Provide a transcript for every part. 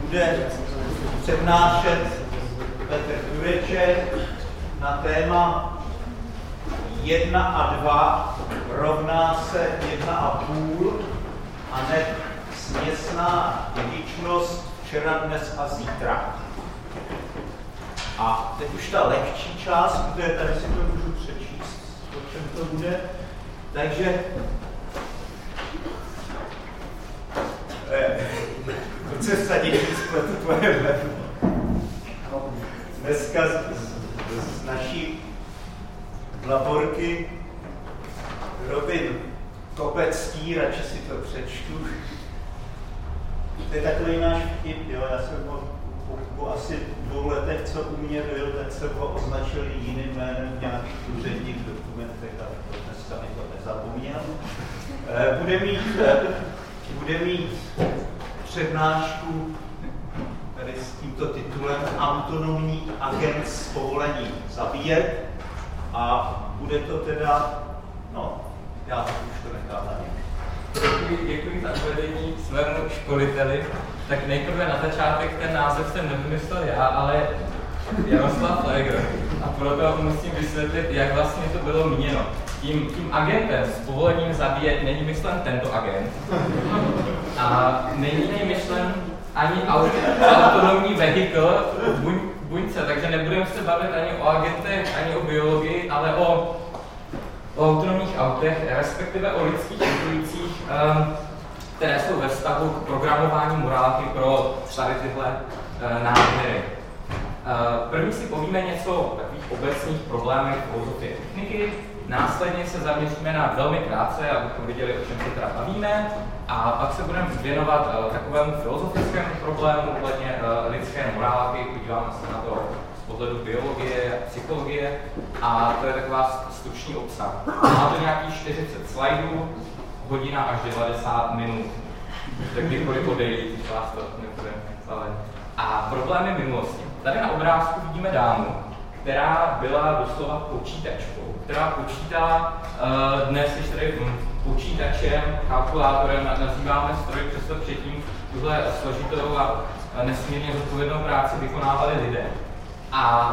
bude přednášet Petr Jureček na téma 1 a 2 rovná se 1,5 a ne směsná dědičnost včera, dnes a zítra. A teď už ta lehčí část, protože tady si to můžu přečíst, o čem to bude. Takže eh, vsadit, že spletu tvoje jméno. Dneska z, z, z naší laborky Robin Kopecký, radši si to přečtu. To je takový náš vtip, jo, já jsem ho po, po asi dvou letech, co u mě byl, tak jsem ho označil jiným jménem v nějakých úředních dokumentech, to dneska mi to nezapomněl. Eh, bude mít, eh, bude mít přednášku tady s tímto titulem Autonomní agent s povolením zabíjet a bude to teda, no, já už to nechám na něm. Děkuji, děkuji za uvedení svému školiteli. Tak nejprve na začátek ten název jsem nevymyslel já, ale Jaroslav Legr. A proto musím vysvětlit, jak vlastně to bylo míněno. Tím, tím agentem s povolením zabíjet není myšlen tento agent. A není myšlen ani autonomní vehikl buň, buňce, takže nebudeme se bavit ani o agentech, ani o biologii, ale o, o autonomních autech, respektive o lidských intuicích, um, které jsou ve vztahu k programování morálky pro tady tyhle uh, náměry. Uh, první si povíme něco o takových obecných problémech filozofie techniky, Následně se zaměříme na velmi krátce, abychom viděli, o čem se teda bavíme, a pak se budeme věnovat uh, takovému filozofickému problému ohledně uh, lidské morálky, podíváme se na to z pohledu biologie, psychologie a to je taková stručný obsah. Má to nějakých 40 slajdů, hodina až 90 minut. Tak kdykoliv odejít, vás to nebude ale. A problémy minulosti. Tady na obrázku vidíme dámu, která byla doslova počítačkou, která počítá uh, dnes, když tady počítačem, kalkulátorem nazýváme stroj, přesto předtím tuhle složitou a nesmírně zodpovědnou práci vykonávali lidé. A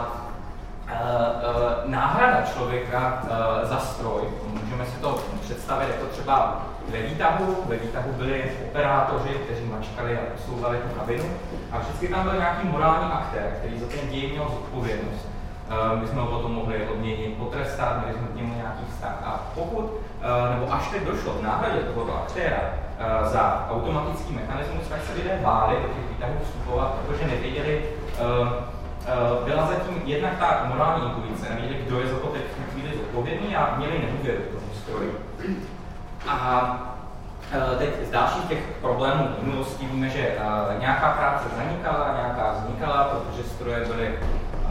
uh, uh, náhrada člověka uh, za stroj, můžeme si to představit jako třeba ve výtahu. Ve výtahu byli operátoři, kteří mačkali a posouvali tu kabinu. A vždycky tam byl nějaký morální aktér, který za ten děj měl zodpovědnost. Eh, my jsme ho potom mohli odměnit, potrestat, měli jsme k němu nějaký vztah. A pokud, eh, nebo až teď došlo k náhradě tohoto aktéra eh, za automatický mechanismus, tak se lidé báli do těch výtahů vstupovat, protože nevěděli, byla zatím jednak ta morální intuice, nevěděli, kdo je za to teď chvíli zodpovědný a měli nedůvěru tomu stroji. A teď z dalších těch problémů minulosti víme, že nějaká práce zanikala, nějaká vznikala, protože stroje byly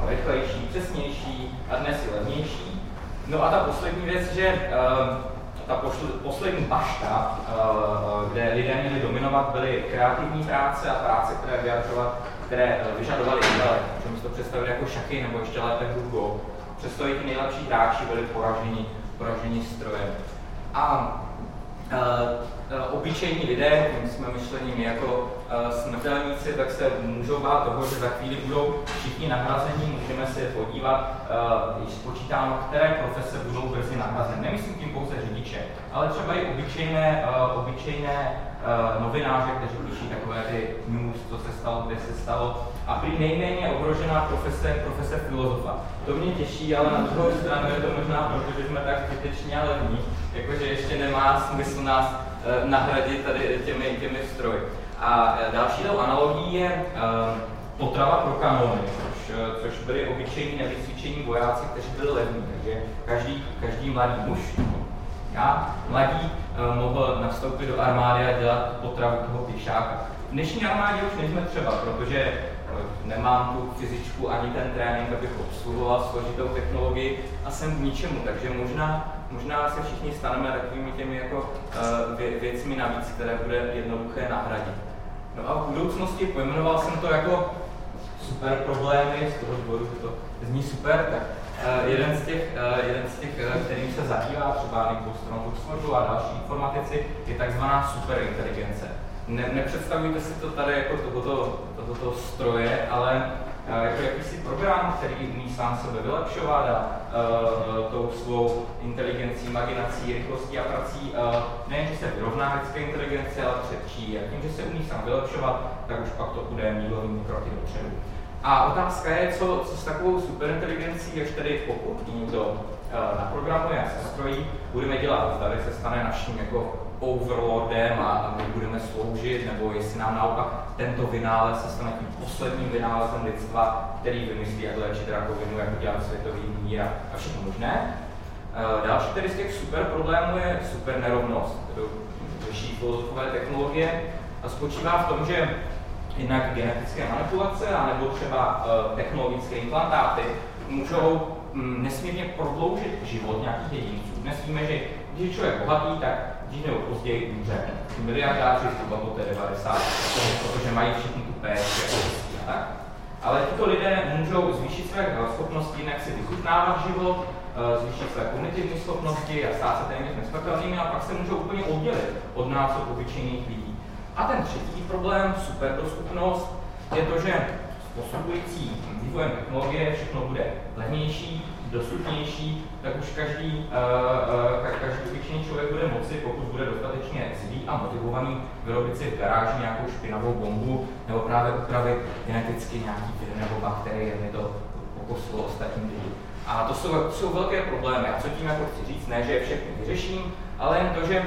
rychlejší, přesnější a dnes je levnější. No a ta poslední věc, že uh, ta poslední bašta, uh, kde lidé měli dominovat, byly kreativní práce a práce, které vyjadřovat, které uh, vyžadovaly intelekt. Můžeme si to představit jako šachy nebo ještě lépe hru Go. Přesto i ty nejlepší hráči byli poraženi, poraženi strojem. A obyčejní lidé, jsme myšlení my jako uh, smrtelníci, tak se můžou bát toho, že za chvíli budou všichni nahrazení, můžeme se podívat, když spočítáme, které profese budou brzy nahrazeny. Nemyslím tím pouze řidiče, ale třeba i obyčejné, obyčejné novináře, kteří píší takové ty news, co se stalo, kde se stalo. A prý nejméně ohrožená profese profese filozofa. To mě těší, ale na druhou stranu je to možná proto, že jsme tak zbytečně ale levní, jakože ještě nemá smysl nás uh, nahradit tady těmi, těmi stroji. A uh, další analogií je uh, potrava pro kanony, což, což byli obyčejní nevycvičení vojáci, kteří byli levní. Takže každý, každý mladý muž, já, mladí, mohl nastoupit do armády a dělat potravu toho pěšáka. V dnešní armádě už nejsme třeba, protože nemám tu fyzičku ani ten trénink, abych obsluhoval složitou technologii a jsem k ničemu, takže možná, možná se všichni staneme takovými těmi jako vě, věcmi navíc, které bude jednoduché nahradit. No a v budoucnosti pojmenoval jsem to jako super problémy, z toho že to zní super, tak uh, jeden z těch, uh, jeden z těch kterým se zabývá třeba Nick Bostrom Oxfordu a další informatici, je takzvaná superinteligence ne, nepředstavujte si to tady jako tohoto, tohoto stroje, ale jako jakýsi program, který umí sám sebe vylepšovat a uh, tou svou inteligencí, imaginací, rychlostí a prací uh, nejen, že se vyrovná lidské inteligenci, ale předčí. A tím, že se umí sám vylepšovat, tak už pak to bude mílovými kroky dopředu. A otázka je, co, co s takovou superinteligencí, až tedy pokud někdo uh, naprogramuje a se strojí, budeme dělat. Zda se stane naším jako overlordem a my budeme sloužit, nebo jestli nám naopak tento vynález se stane tím posledním vynálezem lidstva, který vymyslí, jak léčit rakovinu, jak udělat světový mír a všechno možné. Eh, další tedy z těch super problémů je super nerovnost, kterou řeší filozofové technologie a spočívá v tom, že jednak genetické manipulace, anebo třeba uh, technologické implantáty můžou um, nesmírně prodloužit život nějakých jedinců. Dnes víme, že když je člověk bohatý, tak dřív nebo později umře. Miliardáři zhruba po té 90, protože mají všichni tu péči a tak. Ale tito lidé můžou zvýšit své schopnosti, jinak si vychutnávat život, eh, zvýšit své kognitivní schopnosti a stát se téměř nesmrtelnými a pak se můžou úplně oddělit od nás, od obyčejných lidí. A ten třetí problém, superdostupnost, je to, že postupující vývojem technologie všechno bude levnější, dostupnější, tak už každý, uh, uh, každý obyčejný člověk bude moci, pokud bude dostatečně zlý a motivovaný, vyrobit si v garáži nějakou špinavou bombu nebo právě upravit geneticky nějaký vir nebo bakterie, aby to pokusilo ostatní lidi. A to jsou, to jsou velké problémy. A co tím jako chci říct, ne, že je všechny vyřeším, ale jen to, že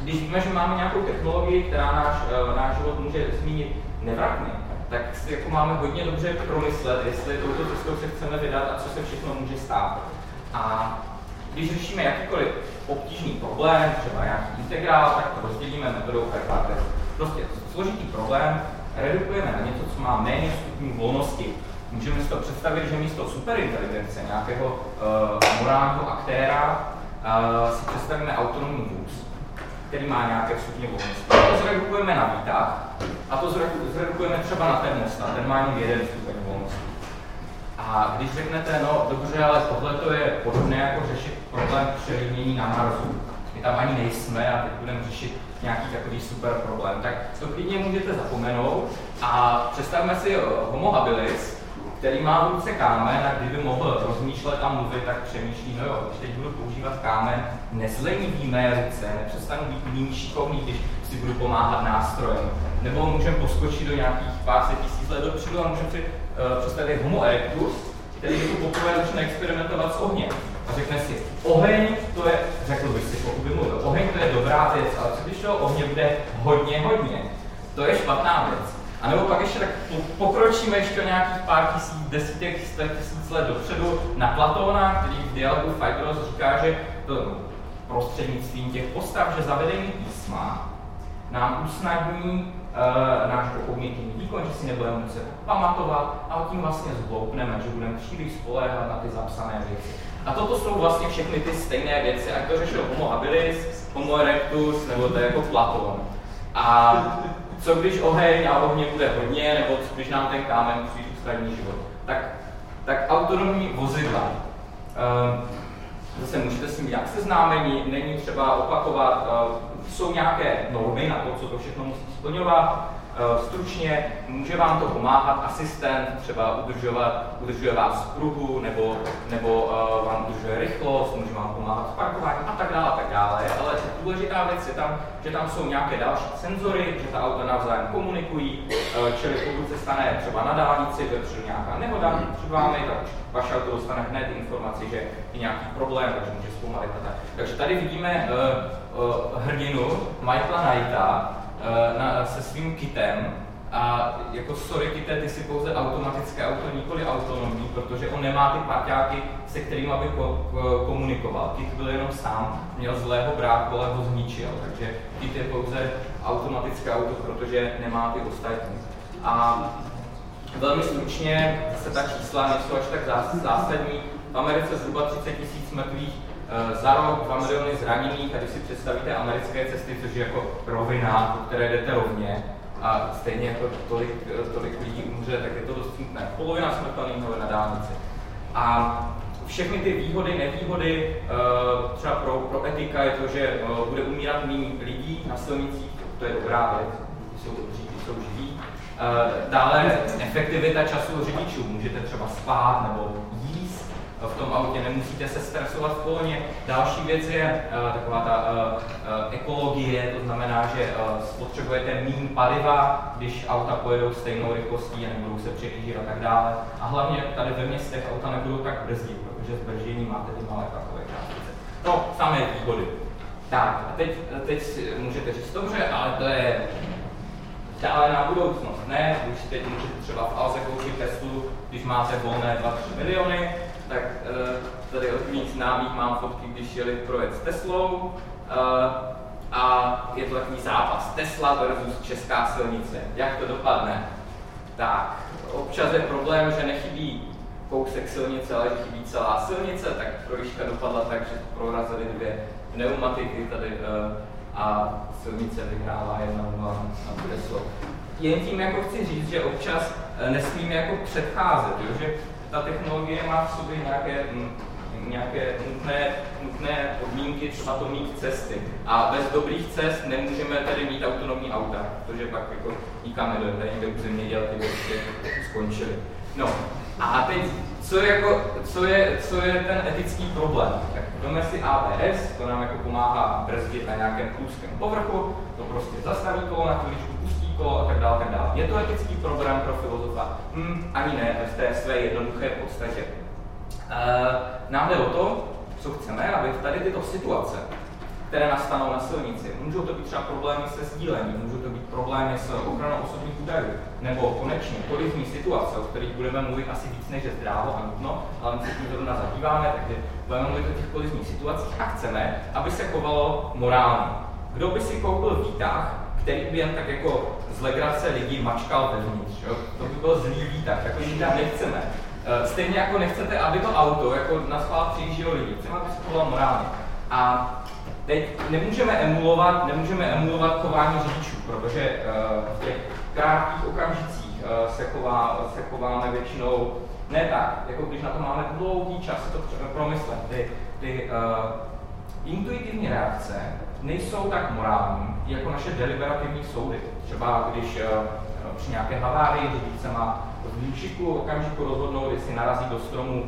když víme, že máme nějakou technologii, která náš, uh, náš život může zmínit nevratně, tak si jako máme hodně dobře promyslet, jestli touto cestou se chceme vydat a co se všechno může stát. A když řešíme jakýkoliv obtížný problém, třeba nějaký integrál, tak to rozdělíme metodou Karpates. Prostě složitý problém redukujeme na něco, co má méně stupňů volnosti. Můžeme si to představit, že místo superinteligence, nějakého uh, morálního aktéra, uh, si představíme autonomní vůz, který má nějaké stupně volnosti. To zredukujeme na výtah a to zredukujeme třeba na termostat, ten má jen jeden stupeň. A když řeknete, no dobře, ale tohle to je podobné jako řešit problém přelidnění na Marsu. My tam ani nejsme a teď budeme řešit nějaký takový super problém. Tak to klidně můžete zapomenout a představme si homo habilis, který má v ruce kámen a kdyby mohl rozmýšlet a mluvit, tak přemýšlí, no jo, když teď budu používat kámen, nezlení mé ruce, nepřestanu být méně šikovný, když si budu pomáhat nástrojem. Nebo můžeme poskočit do nějakých pár set tisíc let dopředu a můžeme si představit Homo erectus, který jako poprvé začne experimentovat s ohněm. A řekne si, oheň, to je, řekl bych si, pokud by mluvil, oheň to je dobrá věc, ale co když toho ohně bude hodně, hodně, to je špatná věc. A nebo pak ještě tak pokročíme ještě nějakých pár tisíc, desítek, tisíc let dopředu na Platóna, který v dialogu Phaedros říká, že to prostřednictvím těch postav, že zavedení písma nám usnadní uh, náš kognitivní výkon, že si nebudeme muset pamatovat a tím vlastně zhloupneme, že budeme příliš spoléhat na ty zapsané věci. A toto jsou vlastně všechny ty stejné věci, ať to řešil Homo habilis, Homo erectus, nebo to je jako Platon. A co když oheň a ohně bude hodně, nebo co když nám ten kámen přijde usnadní život. Tak, tak autonomní vozidla. Uh, zase můžete s tím jak seznámení, není třeba opakovat, uh, jsou nějaké normy na to, co to všechno musí splňovat, Eh, stručně může vám to pomáhat asistent, třeba udržovat, udržuje vás v pruhu, nebo, nebo uh, vám udržuje rychlost, může vám pomáhat v parkování a tak dále, a tak dále. Ale důležitá věc je tam, že tam jsou nějaké další senzory, že ta auta navzájem komunikují, uh, čili pokud se stane třeba na dálnici, protože nějaká nehoda před vámi, tak vaše auto dostane hned informaci, že je nějaký problém, takže může zpomalit a tak. Takže tady vidíme uh, uh, hrdinu Michaela Knighta, Eh, na, se svým kitem a jako sorry kite, ty si pouze automatické auto, nikoli autonomní, protože on nemá ty parťáky, se kterými by ko, komunikoval. Kit byl jenom sám, měl zlého bráku, ale ho zničil, takže kit je pouze automatické auto, protože nemá ty ostatní. A velmi stručně se ta čísla nejsou až tak zásadní. V Americe zhruba 30 tisíc mrtvých za rok 2 miliony zraněných a když si představíte americké cesty, což je jako rovina, po které jdete rovně, a stejně jako tolik, eh, tolik lidí umře, tak je to dost smutné. Polovina smrtelných na dálnici. A všechny ty výhody, nevýhody, eh, třeba pro, pro etika je to, že bude umírat méně lidí na silnicích, to je dobrá věc, jsou, jsou živí, Dále efektivita času řidičů. Můžete třeba spát nebo v tom autě, nemusíte se stresovat v koloně. Další věc je uh, taková ta uh, uh, ekologie, to znamená, že spotřebujete méně paliva, když auta pojedou stejnou rychlostí a nebudou se přejíždět a tak dále. A hlavně tady ve městech auta nebudou tak brzdit, protože z brždění máte ty malé takové částice. No, samé výhody. Tak, a teď, teď můžete říct, dobře, ale to je dále na budoucnost. Ne, když teď můžete třeba v Alze koupit Teslu, když máte volné 2-3 miliony, tak uh, tady od mých známých mám fotky, když jeli projet s Teslou uh, a je to takový zápas Tesla versus česká silnice. Jak to dopadne? Tak, občas je problém, že nechybí kousek silnice, ale že chybí celá silnice, tak projížďka dopadla tak, že prorazily dvě pneumatiky tady uh, a silnice vyhrává jedna na Teslou. Jen tím jako chci říct, že občas nesmíme jako předcházet, jo? že ta technologie má v sobě nějaké, nějaké nutné, nutné podmínky, třeba to mít cesty. A bez dobrých cest nemůžeme tady mít autonomní auta, protože pak jako nikam nedojde, tady někde u zemědělky prostě skončili. No, a teď, co je, jako, co je, co je ten etický problém? Tak jdeme si ABS, to nám jako pomáhá brzdit na nějakém průzkém povrchu, to prostě zastaví kolo na chviličku, kolo a tak dále, tak dále. Je to etický problém pro filozofa? Hm, ani ne, v té své jednoduché podstatě. E, nám jde o to, co chceme, aby tady tyto situace, které nastanou na silnici, můžou to být třeba problémy se sdílením, můžou to být problémy s ochranou osobních údajů, nebo konečně kolizní situace, o kterých budeme mluvit asi víc než zdrávo a nutno, ale my se tím zrovna zabýváme, takže budeme mluvit o těch kolizních situacích a chceme, aby se chovalo morálně. Kdo by si koupil výtah, který by jen tak jako z legrace lidí mačkal vevnitř. Jo? To by byl zlý výtah, takový výtah nechceme. Eh, stejně jako nechcete, aby to auto jako na schvál přijíždělo lidi. Chceme, aby se chovalo morálně. A teď nemůžeme emulovat, nemůžeme emulovat chování řidičů, protože uh, v těch krátkých okamžicích uh, se, chová, se chováme většinou ne tak, jako když na to máme dlouhý čas to promyslet. Ty, ty uh, intuitivní reakce nejsou tak morální jako naše deliberativní soudy. Třeba když uh, při nějaké havárii řidič se má v výšiku okamžiku rozhodnout, jestli narazí do stromu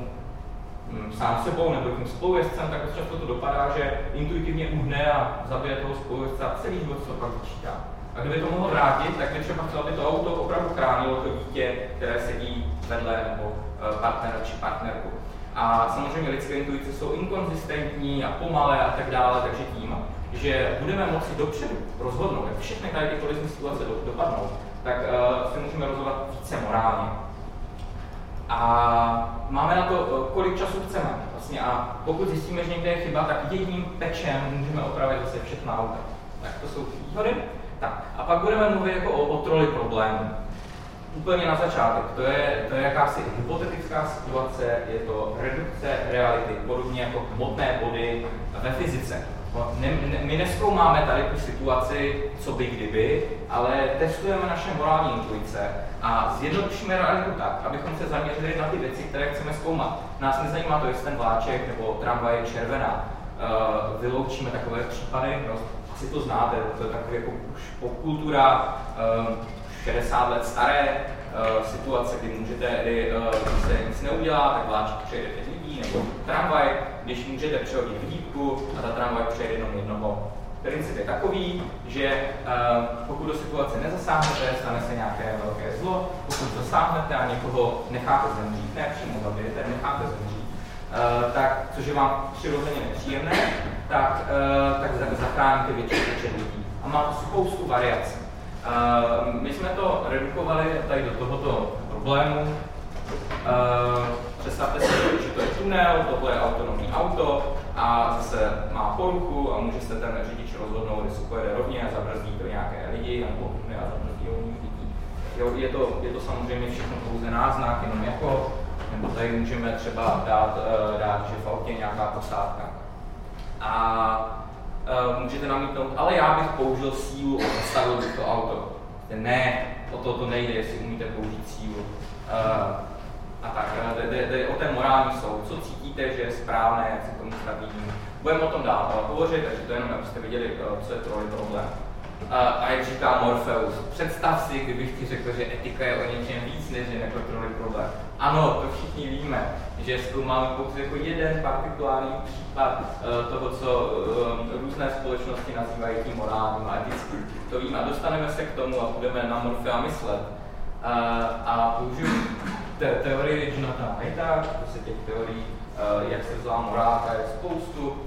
um, sám sebou nebo tím spolujezdcem, tak často to dopadá, že intuitivně uhne a zabije toho spolujezdce a celý život se pak vyčítá. A kdyby to mohl vrátit, tak by třeba chtěl, aby to auto opravdu chránilo to dítě, které sedí vedle nebo uh, partnera či partnerku. A samozřejmě lidské intuice jsou inkonzistentní a pomalé a tak dále, takže tím, že budeme moci dopředu rozhodnout, jak všechny tady ty kolizní situace dopadnou, tak uh, se můžeme rozhodovat více morálně. A máme na to, uh, kolik času chceme. Vlastně a pokud zjistíme, že někde je chyba, tak jedním pečem můžeme opravit zase všechna auta. Tak to jsou výhody. Tak. A pak budeme mluvit jako o, o troli problému úplně na začátek. To je, to je jakási hypotetická situace, je to redukce reality, podobně jako hmotné body ve fyzice. Ne, ne, my neskoumáme tady tu situaci, co by kdyby, ale testujeme naše morální intuice a zjednodušíme realitu tak, abychom se zaměřili na ty věci, které chceme zkoumat. Nás nezajímá to, jestli ten vláček nebo tramvaj je červená. Uh, vyloučíme takové případy, no, asi to znáte, to je takový jako už popkultura, uh, 60 let staré uh, situace, kdy můžete, kdy, uh, se nic neudělá, tak vláček přejede pět nebo tramvaj, když můžete přehodit vidítku a ta tramvaj přejede jenom jednoho. Princip je takový, že uh, pokud do situace nezasáhnete, stane se nějaké velké zlo, pokud zasáhnete a někoho necháte zemřít, ne přímo zabijete, necháte zemřít, uh, tak, což je vám přirozeně nepříjemné, tak, uh, tak zachráníte větší počet lidí. A má to spoustu variací. My jsme to redukovali tady do tohoto problému. Představte si, že to je tunel, tohle je autonomní auto a zase má poruchu a může se ten řidič rozhodnout, jestli pojede rovně a zabrzdí to nějaké lidi, nebo ne a zabrzdí jiných lidí. Jo, je, to, je to samozřejmě všechno pouze náznak, jenom jako, nebo tady můžeme třeba dát, uh, dát že v autě nějaká posádka. A uh, můžete namítnout, ale já bych použil sílu a zastavil to auto. Ne, o to to nejde, jestli umíte použít sílu. A tak, jde, jde, jde o ten morální soud, co cítíte, že je správné, jak se tomu staví. Budeme o tom dál hovořit, takže to jenom, abyste viděli, co je troj problém. A, a jak říká Morpheus, představ si, kdybych ti řekl, že etika je o něčem víc než je nekontrolný problém. Ano, to všichni víme, že zkoumáme pouze jako jeden partikulární případ toho, co různé společnosti nazývají tím morálním a etickým. To víme a dostaneme se k tomu a budeme na Morfea myslet. A použiju te teorii Jonathana Haighta, prostě těch teorií, uh, jak se zlá morálka, je spoustu. Uh,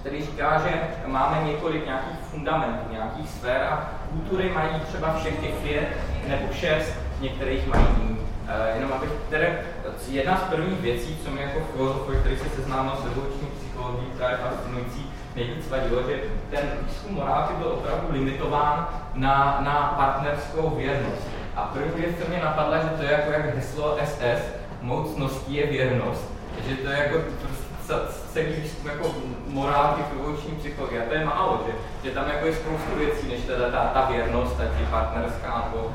který říká, že máme několik nějakých fundamentů, nějakých sfér a kultury mají třeba všech těch pět nebo šest, některých mají jiný. Uh, jenom abych, které, jedna z prvních věcí, co mi jako filozofovi, který se seznámil s evoluční psychologií, která je fascinující, nejvíc vadilo, že ten výzkum morálky byl opravdu limitován na, na partnerskou věrnost. A první věc, co mě napadla, že to je jako jak heslo SS, moucností je věrnost. Že to je jako celý jako morálky v evoluční psychologii. A to je málo, že, že tam jako je spoustu věcí, než teda ta, ta věrnost, je partnerská nebo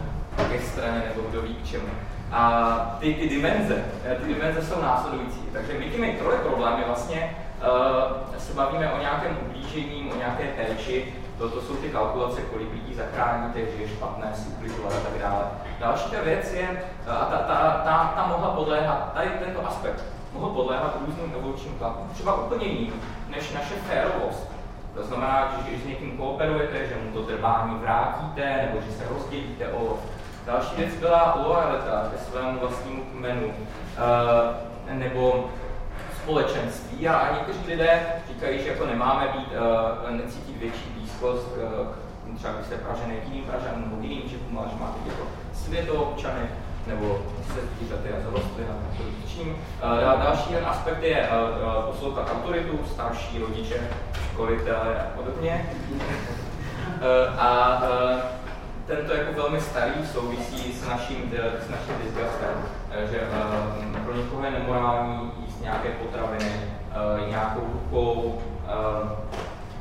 ke straně, nebo kdo ví k čemu. A ty, ty dimenze, eh, ty dimenze jsou následující. Takže my troje problémy vlastně uh, se bavíme o nějakém ublížení, o nějaké péči, to, to jsou ty kalkulace, kolik lidí zachráníte, že je špatné si a tak dále. Další ta věc je, eh, a ta, ta, ta, ta mohla podléhat, tady tento aspekt, mohl podléhat různým evolučním tlakům, třeba úplně jiným než naše férovost. To znamená, že když s někým kooperujete, že mu to trvání vrátíte, nebo že se rozdělíte o Další věc byla lojalita ke svému vlastnímu kmenu, uh, nebo společenství a, někteří lidé říkají, že jako nemáme být, uh, necítit větší blízkost uh, třeba když jste Pražané k jiným Pražanům nebo jiným Čechům, ale že máte jako světoobčany, nebo se zvířaty a zarostlin a čím. Další aspekt je poslouchat autoritu, starší rodiče, školitele a podobně. A tento jako velmi starý souvisí s naším, s naším disgustem, že pro někoho je nemorální jíst nějaké potraviny, nějakou rukou,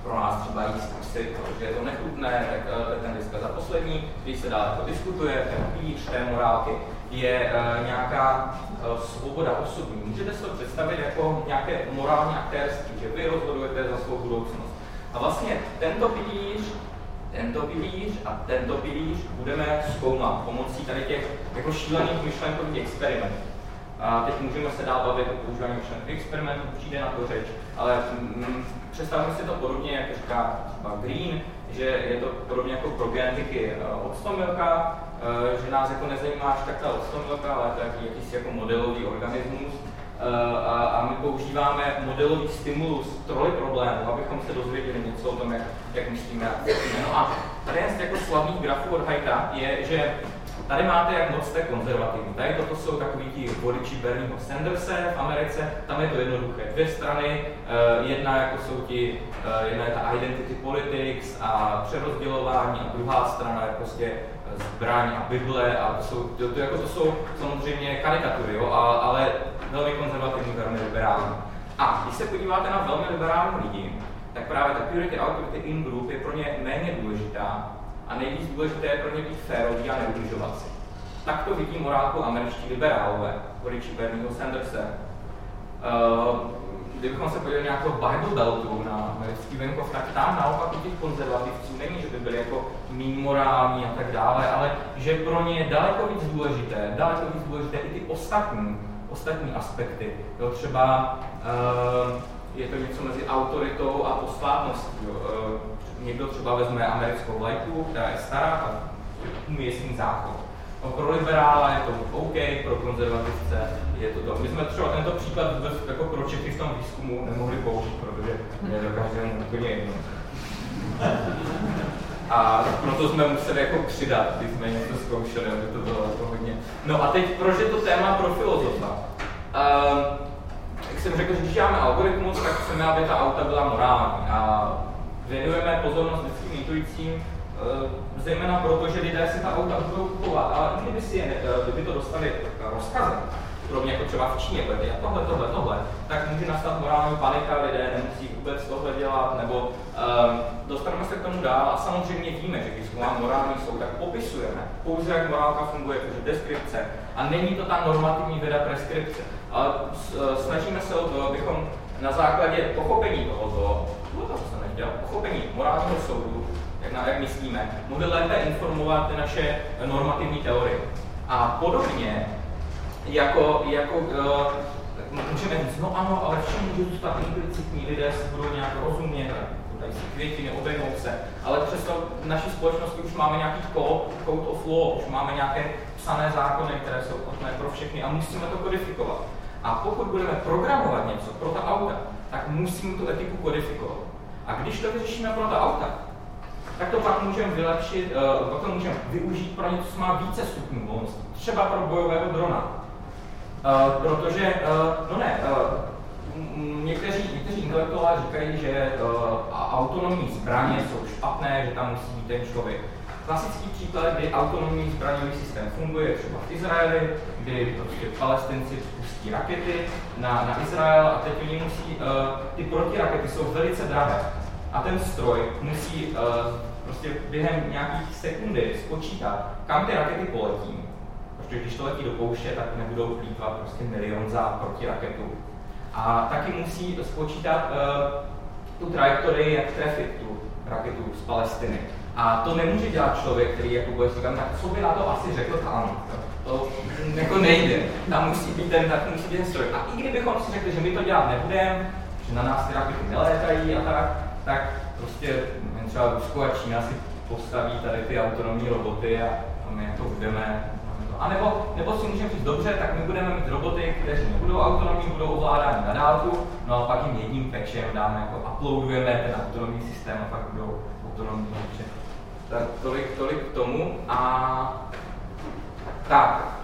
pro nás třeba jíst si, protože je to nechutné, tak ten diskus. A poslední, když se dál jako diskutuje, ten píč té morálky, je uh, nějaká uh, svoboda osobní. Můžete si to představit jako nějaké morální aktérství, že vy rozhodujete za svou budoucnost. A vlastně tento pilíř, tento pilíř a tento pilíř budeme zkoumat pomocí tady těch jako šílených myšlenkových experimentů. A teď můžeme se dál bavit o používání myšlenkových experimentů, přijde na to řeč, ale mm, představme si to podobně, jak říká třeba Green, že je to podobně jako pro genetiky uh, odstomilka, uh, že nás jako nezajímá až tak ta odstomilka, ale to je jaký, jakýsi jako modelový organismus. Uh, a, a my používáme modelový stimulus troly problémů, abychom se dozvěděli něco o tom, jak, jak myslíme. No a tady je jako slavný grafů od Hajta je, že Tady máte, jak moc jste konzervativní. Tady toto jsou takový ti voliči Bernieho Sanderse v Americe, tam je to jednoduché. Dvě strany, uh, jedna jako jsou ti, uh, jedna je ta identity politics a přerozdělování a druhá strana je prostě zbraň a Bible a to jsou, to, to, jako to jsou samozřejmě karikatury, jo, a, ale velmi konzervativní, velmi liberální. A když se podíváte na velmi liberální lidi, tak právě ta purity authority in group je pro ně méně důležitá a nejvíc důležité je pro ně být férový a neubližovat si. Tak to vidí morálku američtí liberálové, voliči Bernieho Sandersa. Uh, kdybychom se podívali nějakou Bible Beltu na americký venkov, tak tam naopak u těch konzervativců není, že by byli jako méně morální a tak dále, ale že pro ně je daleko víc důležité, daleko víc důležité i ty ostatní, ostatní aspekty. Jo, třeba uh, je to něco mezi autoritou a posvátností. Jo. Uh, někdo třeba vezme americkou vlajku, která je stará a umístní záchod. No, pro liberála je to OK, pro konzervativce je to to. My jsme třeba tento příklad jako pro Čechy v tom výzkumu nemohli použít, protože je to každému úplně jedno. A proto jsme museli jako přidat, když jsme něco zkoušeli, aby to bylo jako hodně. No a teď, proč je to téma pro filozofa? Um, jak jsem řekl, že když děláme algoritmus, tak chceme, aby ta auta byla morální. A věnujeme pozornost lidským intuicím, eh, zejména proto, že lidé si ta auta budou kupovat, ale kdyby, si je, eh, kdyby to dostali rozkazem, podobně jako třeba v Číně, bude dělat tohle, tohle, tohle, tak může nastat morální panika, lidé nemusí vůbec tohle dělat, nebo um, dostaneme se k tomu dál. A samozřejmě víme, že když zkoumáme morální soud, tak popisujeme pouze, jak morálka funguje, takže deskripce. A není to ta normativní věda preskripce. Ale snažíme se o to, abychom na základě pochopení tohoto, to jsem nechtěl, pochopení morálního soudu, jak, na, jak myslíme, mohli lépe informovat naše normativní teorie. A podobně, jako, jako uh, můžeme říct, no ano, ale všem může zůstat implicitní, lidé se budou nějak rozumět, dají si květiny, obejmou se, ale přesto v naší společnosti už máme nějaký code, code of law, už máme nějaké psané zákony, které jsou platné pro všechny a musíme to kodifikovat. A pokud budeme programovat něco pro ta auta, tak musíme tu etiku kodifikovat. A když to vyřešíme pro ta auta, tak to pak můžeme vylepšit, uh, pak to můžeme využít pro něco, co má více stupňů volnosti. Třeba pro bojového drona. Uh, protože, uh, no ne, uh, někteří, někteří intelektuálové říkají, že uh, autonomní zbraně jsou špatné, že tam musí být ten člověk. Klasický příklad, kdy autonomní zbraňový systém funguje třeba v Izraeli, kdy prostě palestinci pustí rakety na, na Izrael a teď oni musí, uh, ty protirakety jsou velice drahé a ten stroj musí uh, prostě během nějakých sekundy spočítat, kam ty rakety poletí. Protože když to letí do pouště, tak nebudou plýtvat prostě milion za protiraketu. A taky musí spočítat uh, tu trajektorii, jak trefit tu raketu z Palestiny. A to nemůže dělat člověk, který jako bude říkat, tak co by na to asi řekl tam? To jako nejde. Tam musí být ten, tak musí být stroj. A i kdybychom si řekli, že my to dělat nebudeme, že na nás ty rakety nelétají a tak, tak prostě třeba Rusko a Čína si postaví tady ty autonomní roboty a, a my jako budeme a nebo, nebo si můžeme říct, dobře, tak my budeme mít roboty, kteří nebudou autonomní, budou ovládáni na dálku, no a pak jim jedním pečem dáme, jako uploadujeme ten autonomní systém a pak budou autonomní peče. Tak tolik, tolik k tomu. A tak,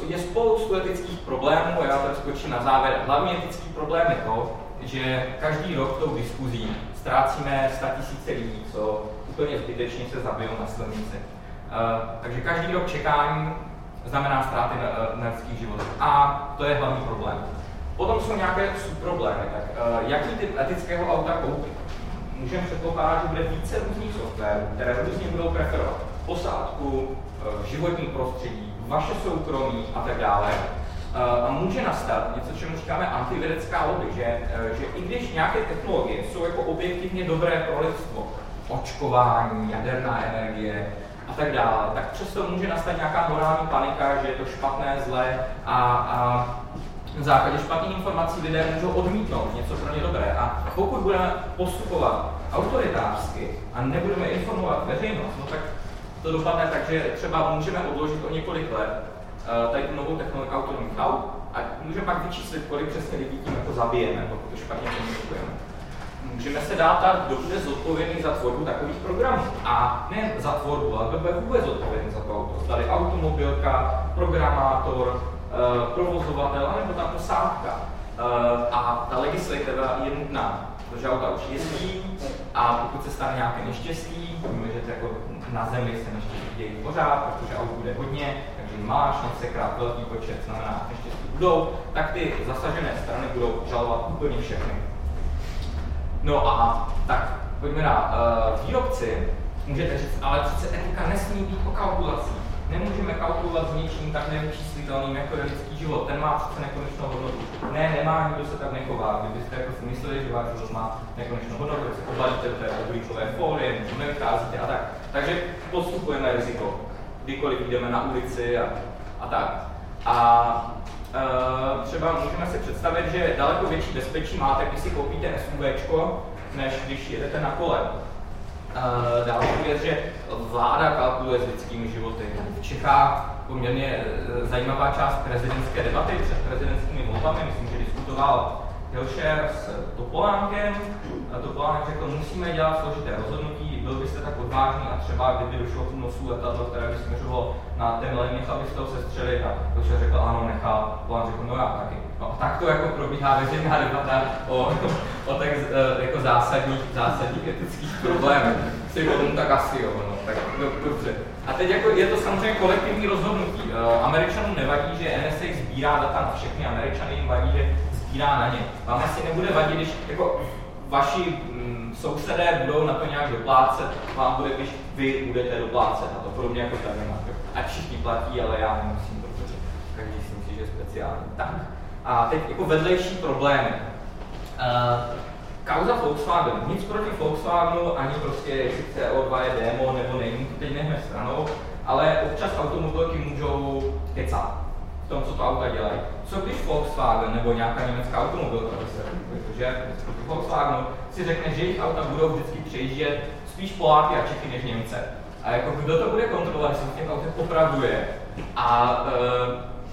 e, je spoustu etických problémů, já tady skočím na závěr. Hlavní etický problém je to, že každý rok tou diskuzí ztrácíme tisíce lidí, co úplně zbytečně se zabijou na silnici. Uh, takže každý rok čekání znamená ztráty na, na lidských životech. A to je hlavní problém. Potom jsou nějaké subproblémy. Tak jaký typ etického auta koupit? Můžeme předpokládat, že bude více různých softwarů, které různě budou preferovat posádku, uh, životní prostředí, vaše soukromí a tak dále. Uh, a může nastat něco, čemu říkáme antivědecká lobby, že, uh, že i když nějaké technologie jsou jako objektivně dobré pro lidstvo, očkování, jaderná energie, a tak dále, tak přesto může nastat nějaká morální panika, že je to špatné, zlé a, a na základě špatných informací lidé můžou odmítnout něco pro ně dobré. A pokud budeme postupovat autoritářsky a nebudeme informovat veřejnost, no tak to dopadne tak, že třeba můžeme odložit o několik let uh, tady tu novou technologii autonomních aut a můžeme pak vyčíslit, kolik přesně lidí tím jako zabijeme, pokud to špatně komunikujeme můžeme se dát tak, kdo bude zodpovědný za tvorbu takových programů. A ne za tvorbu, ale kdo bude vůbec zodpovědný za to auto. Tady automobilka, programátor, eh, provozovatel, nebo ta posádka. Eh, a ta legislativa je nutná, protože auta už jezdí a pokud se stane nějaké neštěstí, víme, že jako na zemi se neštěstí dějí pořád, protože aut bude hodně, takže malá šance krát velký počet znamená neštěstí budou, tak ty zasažené strany budou žalovat úplně všechny No a tak, pojďme na uh, výrobci. Můžete říct, ale přece etika nesmí být o kalkulací. Nemůžeme kalkulovat s něčím tak nevyčíslitelným, jako je lidský život. Ten má přece nekonečnou hodnotu. Ne, nemá, nikdo se tak nechová. Kdybyste jako si mysleli, že váš život má nekonečnou hodnotu, tak se pobalíte do té oblíkové fóry, nevycházíte a tak. Takže postupujeme riziko. Kdykoliv jdeme na ulici a, a tak. A Uh, třeba můžeme si představit, že daleko větší bezpečí máte, když si koupíte SUV, než když jedete na kole. Další věc, že vláda kalkuluje s lidskými životy. V Čechách poměrně eh, zajímavá část prezidentské debaty před prezidentskými volbami, myslím, že diskutoval Hilšer s Topolánkem. Topolánek řekl, musíme dělat složité rozhodnutí, byl byste tak odvážný a třeba kdyby došlo k nosu letadlo, které by směřovalo na ten nechal byste ho sestřelit a Hilšer řekl, ano, nechal. Polán řekl, no já taky. No, tak to jako probíhá veřejná debata o, o tak e, jako zásadních, zásadních etických problémech. Si potom tak asi jo, no, tak no, dobře. A teď jako je to samozřejmě kolektivní rozhodnutí. E, Američanům nevadí, že NSA sbírá data na všechny, Američany jim vadí, že sbírá na ně. Vám asi nebude vadit, když jako vaši mm, sousedé budou na to nějak doplácet, vám bude, když vy budete doplácet na to, podobně jako tady máte. Ať všichni platí, ale já nemusím, protože každý si myslí, že je speciální. Tak. A teď jako vedlejší problémy. Uh, kauza Volkswagen, nic proti Volkswagenu, ani prostě jestli CO2 je démo nebo není, to teď nechme stranou, ale občas automobilky můžou kecat tom, co to auta dělají. Co když Volkswagen nebo nějaká německá automobilka, protože proti Volkswagenu si řekne, že jejich auta budou vždycky přejíždět spíš Poláky a Čechy než Němce. A jako kdo to bude kontrolovat, jestli v těch autech opravdu. A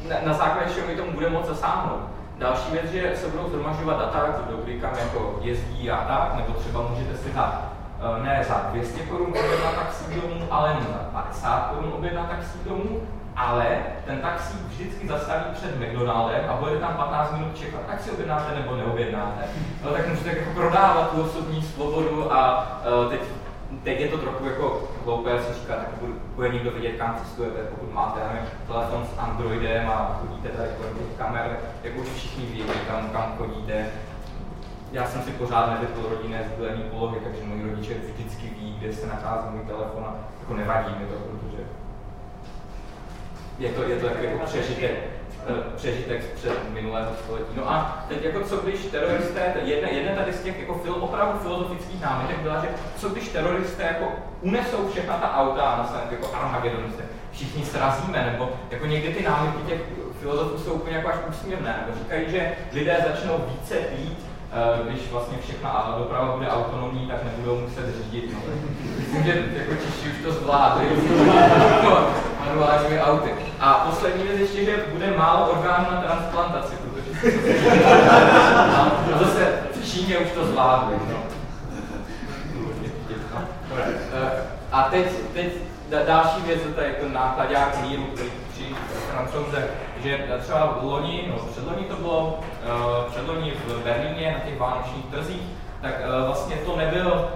e, na, na základě čeho mi tomu bude moct zasáhnout. Další věc, že se budou zhromažďovat data, kdo kdy kam jako jezdí a tak, nebo třeba můžete si dát eh, ne za 200 korun objednat taxi domů, ale jen za 50 korun objednat taxi domů, ale ten taxík vždycky zastaví před McDonaldem a bude tam 15 minut čekat, tak si objednáte nebo neobjednáte. No, tak můžete jako prodávat tu osobní svobodu a uh, teď teď je to trochu jako hloupé si říkat, tak bude někdo vidět, kam cestujete, pokud máte nevím, telefon s Androidem a chodíte tady kolem těch kamer, jak už všichni vědí, kam, kam chodíte. Já jsem si pořád nevypl rodinné sdílení polohy, takže moji rodiče vždycky ví, kde se nachází můj telefon a jako nevadí mi to, protože je to, je to jako přežitek přežitek z před minulého století. No a teď jako co když teroristé, jedna, jedna tady z těch jako fil, opravdu filozofických námitek byla, že co když teroristé jako unesou všechna ta auta a nastanou jako Armageddon se všichni srazíme, nebo jako někdy ty námitky těch filozofů jsou úplně jako až úsměvné, nebo říkají, že lidé začnou více pít, eh, když vlastně všechna doprava bude autonomní, tak nebudou muset řídit. No. Myslím, že jako Češi už to zvládli manuálními auty. A poslední věc ještě, že bude málo orgánů na transplantaci, protože a zase v Číně už to zvládli. No. A teď, teď další věc, to je jako nákladák míru, který při francouze, že třeba v loni, no předloni to bylo, uh, předloni v Berlíně na těch vánočních trzích, tak uh, vlastně to nebyl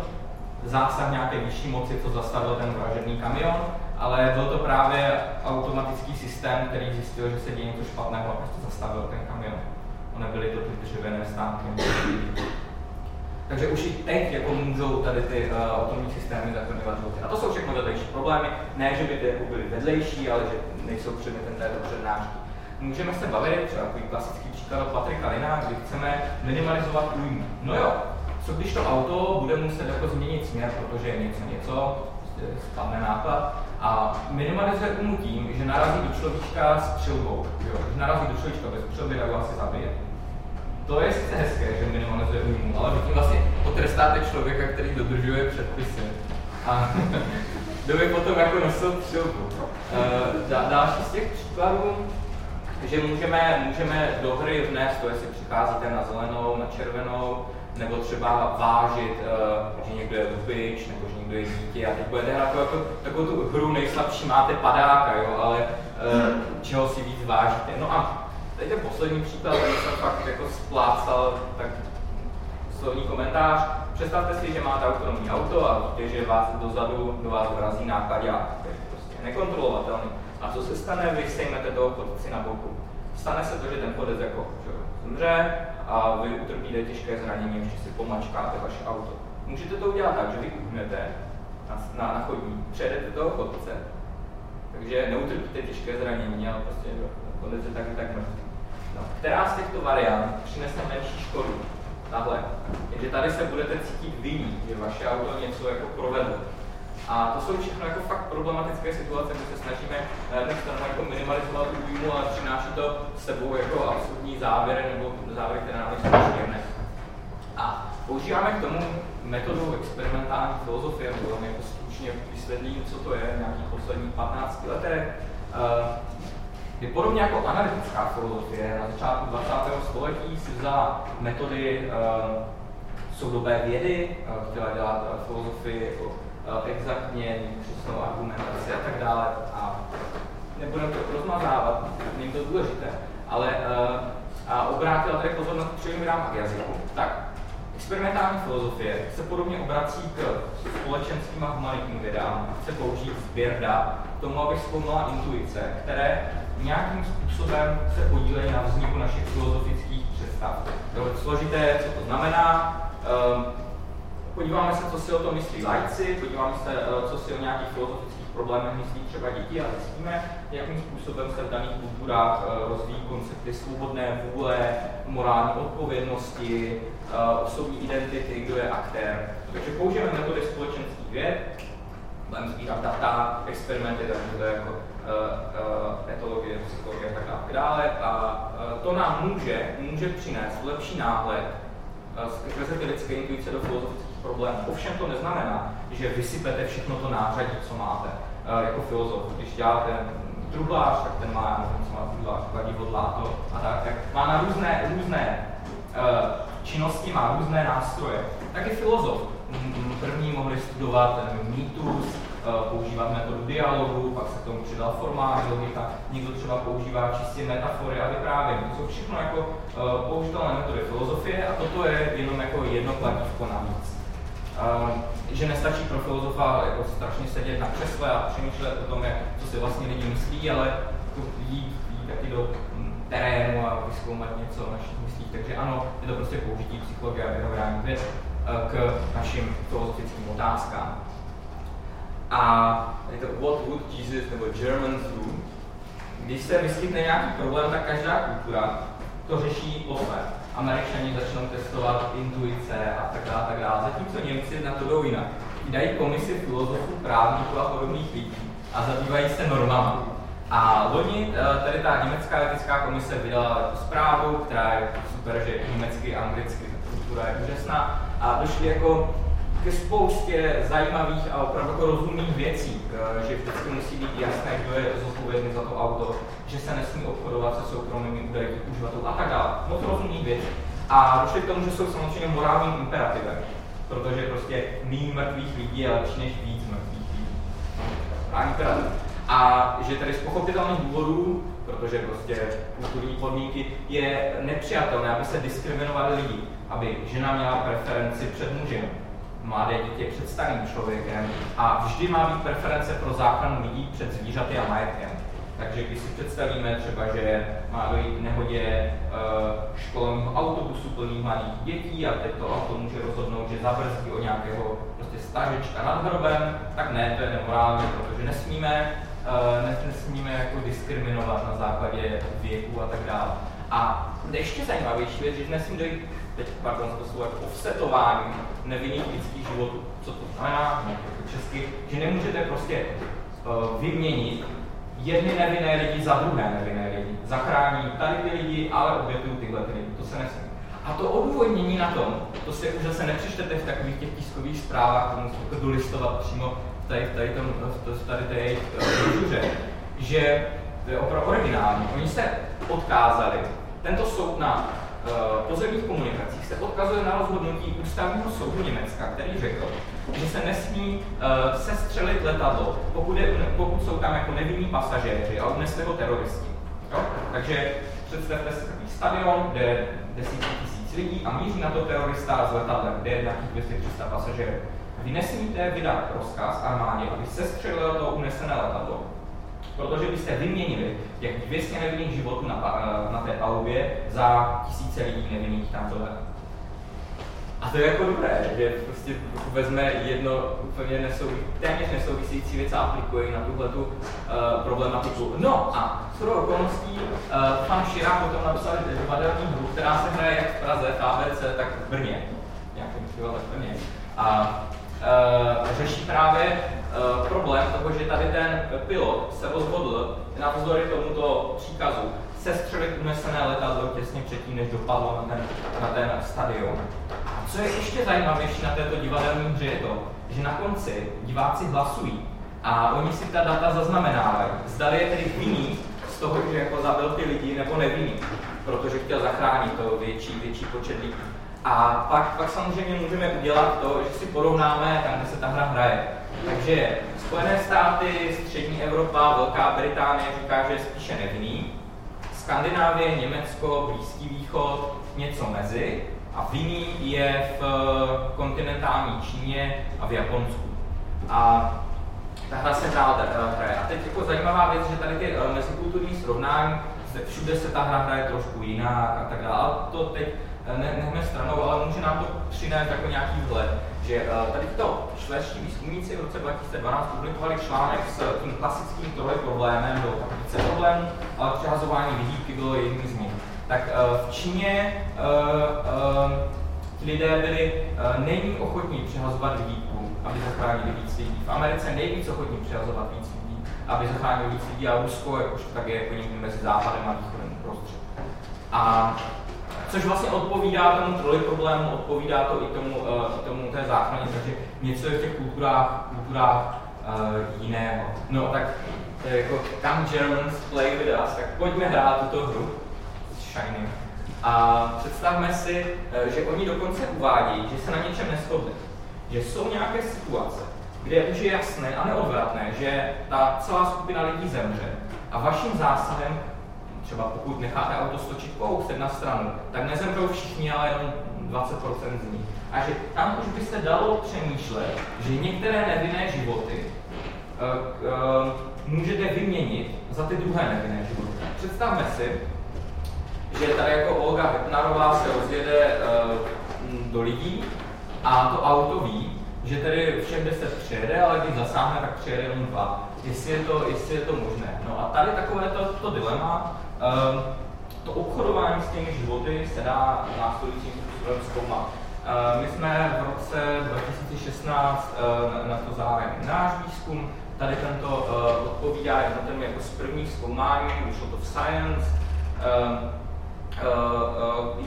zásah nějaké vyšší moci, co zastavil ten vražedný kamion, ale byl to právě automatický systém, který zjistil, že se děje něco špatného a prostě zastavil ten kamion. Ono byly to ty dřevěné stánky. Takže už i teď jako můžou tady ty uh, autonomní systémy zachraňovat životy. A to jsou všechno vedlejší problémy. Ne, že by ty byly vedlejší, ale že nejsou předmětem této přednášky. Můžeme se bavit, třeba takový klasický příklad Patrika Lina, kdy chceme minimalizovat újmu. No jo, co když to auto bude muset jako změnit směr, protože je něco něco, prostě spadne náklad, a minimalizuje úmu tím, že narazí do človíčka s přilbou. Jo? Když narazí do človíčka bez přilby, tak ho asi zabije. To je sice hezké, že minimalizuje újmu, ale vy tím vlastně potrestáte člověka, který dodržuje předpisy. A kdo by potom jako nosil přilbu. Uh, další z těch příkladů, že můžeme, můžeme do hry vnést to, jestli přicházíte na zelenou, na červenou, nebo třeba vážit, uh, že někdo je lupič, nebo že někdo je dítě a teď budete hrát jako, takovou tu hru nejslabší máte padáka, jo, ale uh, čeho si víc vážíte. No a teď je poslední příklad, který jsem fakt jako splácal, tak slovní komentář. Představte si, že máte autonomní auto a víte, že vás dozadu do vás vrazí nákladák, který prostě nekontrolovatelný. A co se stane? Vy sejmete toho chodci na boku. Stane se to, že ten chodec jako že zemře a vy utrpíte těžké zranění, ještě si pomačkáte vaše auto. Můžete to udělat tak, že vy kuhnete na, na, na chodník, přejedete toho chodce, takže neutrpíte těžké zranění, ale prostě chodec je taky tak mrtvý. No, která z těchto variant přinese menší škodu? Tahle. Takže tady se budete cítit vinní, že vaše auto něco jako provedlo. A to jsou všechno jako fakt problematické situace, kde se snažíme na jednu stranu jako minimalizovat výjmu, ale přináší to sebou jako absurdní závěry nebo závěry, které nám jsou příjemné. A používáme k tomu metodu experimentální filozofie, nebo vám jako stručně vysvětlím, co to je nějakých posledních 15 letech. Je podobně jako analytická filozofie. Na začátku 20. století si vzala metody uh, soudobé vědy, chtěla dělat uh, filozofii jako Eh, exaktně, přesnou argumentaci a tak dále. A nebudeme to rozmazávat, není to důležité, ale uh, a obrátila tady pozornost k a k jazyku. Tak, experimentální filozofie se podobně obrací k společenským a humanitním vědám chce použít sběr dat k tomu, aby zkoumala intuice, které nějakým způsobem se podílejí na vzniku našich filozofických představ. Složité, co to znamená, um, podíváme se, co si o tom myslí lajci, podíváme se, eh, co si o nějakých filozofických problémem myslí třeba děti a zjistíme, jakým způsobem se v daných kulturách rozvíjí koncepty svobodné vůle, morální odpovědnosti, osobní identity, kdo je aktér. Takže použijeme metody společenských věd, budeme sbírat data, experimenty, takže to je jako etologie, psychologie a tak dále. A to nám může, může přinést lepší náhled skrze ty lidské intuice do filozofických problémů. Ovšem to neznamená, že vysypete všechno to nářadí, co máte. Uh, jako filozof, když děláte truhlář, tak ten má, nevím, co má truhlář, kladivo, láto a tak, tak má na různé, různé uh, činnosti, má různé nástroje. Tak i filozof. První mohli studovat mýtus, Eh, používat metodu dialogu, pak se k tomu přidala formální logika, někdo třeba používá čistě metafory a vyprávění. To jsou všechno jako použitelné metody filozofie a toto je jenom jako jedno kladívko navíc. Uh, že nestačí pro filozofa jako strašně sedět na křesle a přemýšlet o tom, jak, co si vlastně lidi myslí, ale jako jít, jít taky do hm, terénu a vyzkoumat něco o našich myslích. Takže ano, je to prostě použití psychologie a behaviorální věc k našim filozofickým otázkám. A je to What would Jesus nebo Germans do? Když se vyskytne nějaký problém, tak každá kultura to řeší po své. Američani začnou testovat intuice a tak dále, tak dále. Zatímco Němci na to jdou jinak. Dají komisi filozofů, právníků a podobných lidí a zabývají se normama. A loni eh, tady ta německá etická komise vydala zprávu, která je super, že německy, anglicky, kultura je úžasná. A došli jako ke spoustě zajímavých a opravdu jako rozumných věcí, eh, že vždycky musí být jasné, kdo je zodpovědný za to auto, že se nesmí obchodovat se soukromými údaji uživatelů a tak dále. Moc rozumných věcí. A došli k tomu, že jsou samozřejmě morálním imperativem, protože prostě méně mrtvých lidí je lepší než víc mrtvých lidí. Imperativ. A že tady z pochopitelných důvodů, protože prostě kulturní podmínky, je nepřijatelné, aby se diskriminovali lidi, aby žena měla preferenci před mužem, mladé dítě před starým člověkem a vždy má být preference pro záchranu lidí před zvířaty a majetkem. Takže když si představíme třeba, že má dojít nehodě uh, školního autobusu plný malých dětí a teď to auto může rozhodnout, že zabrzdí o nějakého prostě stařečka nad hrobem, tak ne, to je nemorální, protože nesmíme, uh, nesmíme jako diskriminovat na základě věku a tak dále. A ještě zajímavější věc, že nesmí dojít teď, pardon, to jsou jako offsetování nevinných lidských životů. Co to znamená, jako česky, že nemůžete prostě uh, vyměnit jedny nevinné lidi za druhé nevinné lidi. Zachrání tady ty lidi, ale obětují tyhle ty lidi. To se nesmí. A to odůvodnění na tom, to si už zase nepřečtete v takových těch tiskových zprávách, to musíte dolistovat přímo tady, tady, tom, tady té jejich uh, že to je opravdu originální. Oni se odkázali, tento soud na Eh, pozemních komunikacích se odkazuje na rozhodnutí ústavního soudu Německa, který řekl, že se nesmí uh, sestřelit letadlo, pokud, je, pokud jsou tam jako nevinní pasažéři a odnesli ho teroristi. Jo? Takže představte si takový stadion, kde je desítky tisíc lidí a míří na to terorista s letadlem, kde je nějakých 200-300 pasažérů. Vy nesmíte vydat rozkaz armádě, aby sestřelilo to unesené letadlo protože byste vyměnili těch 200 nevinných životů na, na té palubě za tisíce lidí nevinných tam dole. A to je jako dobré, že prostě vezme jedno úplně nesouvi, téměř nesouvisející věc a aplikuje na tuhle tu uh, problematiku. No a s okolností uh, pan Širák potom napsal divadelní hru, která se hraje jak v Praze, v ABC, tak v Brně. Nějakým v Brně. A uh, řeší právě uh, problém toho, že tady ten pilot se rozhodl navzdory tomuto příkazu sestřelit unesené letadlo těsně předtím, než dopadlo na ten, na ten stadion. A co je ještě zajímavější na této divadelní hře je to, že na konci diváci hlasují a oni si ta data zaznamenávají. Zdali je tedy vinný z toho, že jako zabil ty lidi, nebo nevinný, protože chtěl zachránit to větší, větší počet lidí. A pak, pak samozřejmě můžeme udělat to, že si porovnáme tam, kde se ta hra hraje. Takže Spojené státy, střední Evropa, Velká Británie říká, že je spíše nevinný. Skandinávie, Německo, Blízký východ, něco mezi. A vinný je v kontinentální Číně a v Japonsku. A ta hra se dál hraje. A teď jako zajímavá věc, že tady ty eh, mezikulturní srovnání, všude se ta hra hraje trošku jinak a tak dále. To teď ne, nechme stranou, ale může nám to přinést jako nějaký vhled. že uh, tady to švédští výzkumníci v roce 2012 publikovali článek s tím klasickým tohle problémem, tam více problémů, ale přehazování vyhýbky bylo jedním z nich. Tak v Číně lidé byli nejméně ochotní přehazovat vyhýbku, aby zachránili víc lidí. V Americe nejvíc ochotní přehazovat víc lidí, aby zachránili víc lidí a Rusko jakož tak je jako mezi západem a východem prostřed. A což vlastně odpovídá tomu troli problému, odpovídá to i tomu, uh, tomu té záchraně, takže něco je v těch kulturách, kulturách uh, jiného. No tak to je jako come Germans play with us, tak pojďme hrát tuto hru Shiny. A představme si, uh, že oni dokonce uvádí, že se na něčem neschodli. Že jsou nějaké situace, kde už je jasné a neodvratné, že ta celá skupina lidí zemře a vaším zásahem třeba pokud necháte auto stočit kousek na stranu, tak nezemřou všichni, ale jenom 20% z nich. A že tam už by se dalo přemýšlet, že některé nevinné životy uh, uh, můžete vyměnit za ty druhé nevinné životy. Představme si, že tady jako Olga Hepnarová se rozjede uh, do lidí a to auto ví, že tedy všem 10 přijede, ale když zasáhne, tak přijede jenom dva. Jestli je to, jestli je to možné. No a tady takové to, to dilema, um, to obchodování s těmi životy se dá následujícím způsobem zkoumat. Uh, my jsme v roce 2016 uh, na to zahájili náš výzkum, tady tento odpovídá jednotem jako z prvních zkoumání, vyšlo to v Science,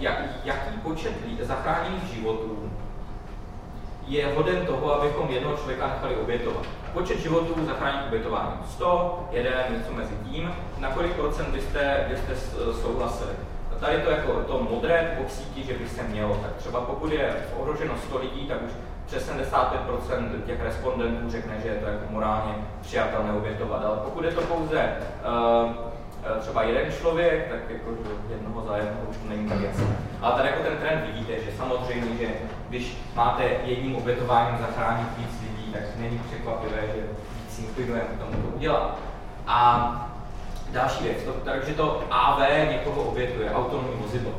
jak, jaký počet zachráněných životů je hoden toho, abychom jednoho člověka nechali obětovat. Počet životů zachránit obětování 100, jeden, něco mezi tím. Na kolik procent byste, byste souhlasili? Tady to jako to modré boxíky, že by se mělo. Tak třeba pokud je ohroženo 100 lidí, tak už přes 75% těch respondentů řekne, že je to jako morálně přijatelné obětovat. Ale pokud je to pouze uh, třeba jeden člověk, tak jako jednoho za jednoho už to není tak. Ale tady jako ten trend vidíte, že samozřejmě, že když máte jedním obětováním zachránit víc lidí, tak není překvapivé, že víc inklidujeme k tomu to udělat. A další věc, to, takže to AV někoho obětuje, autonomní vozidlo.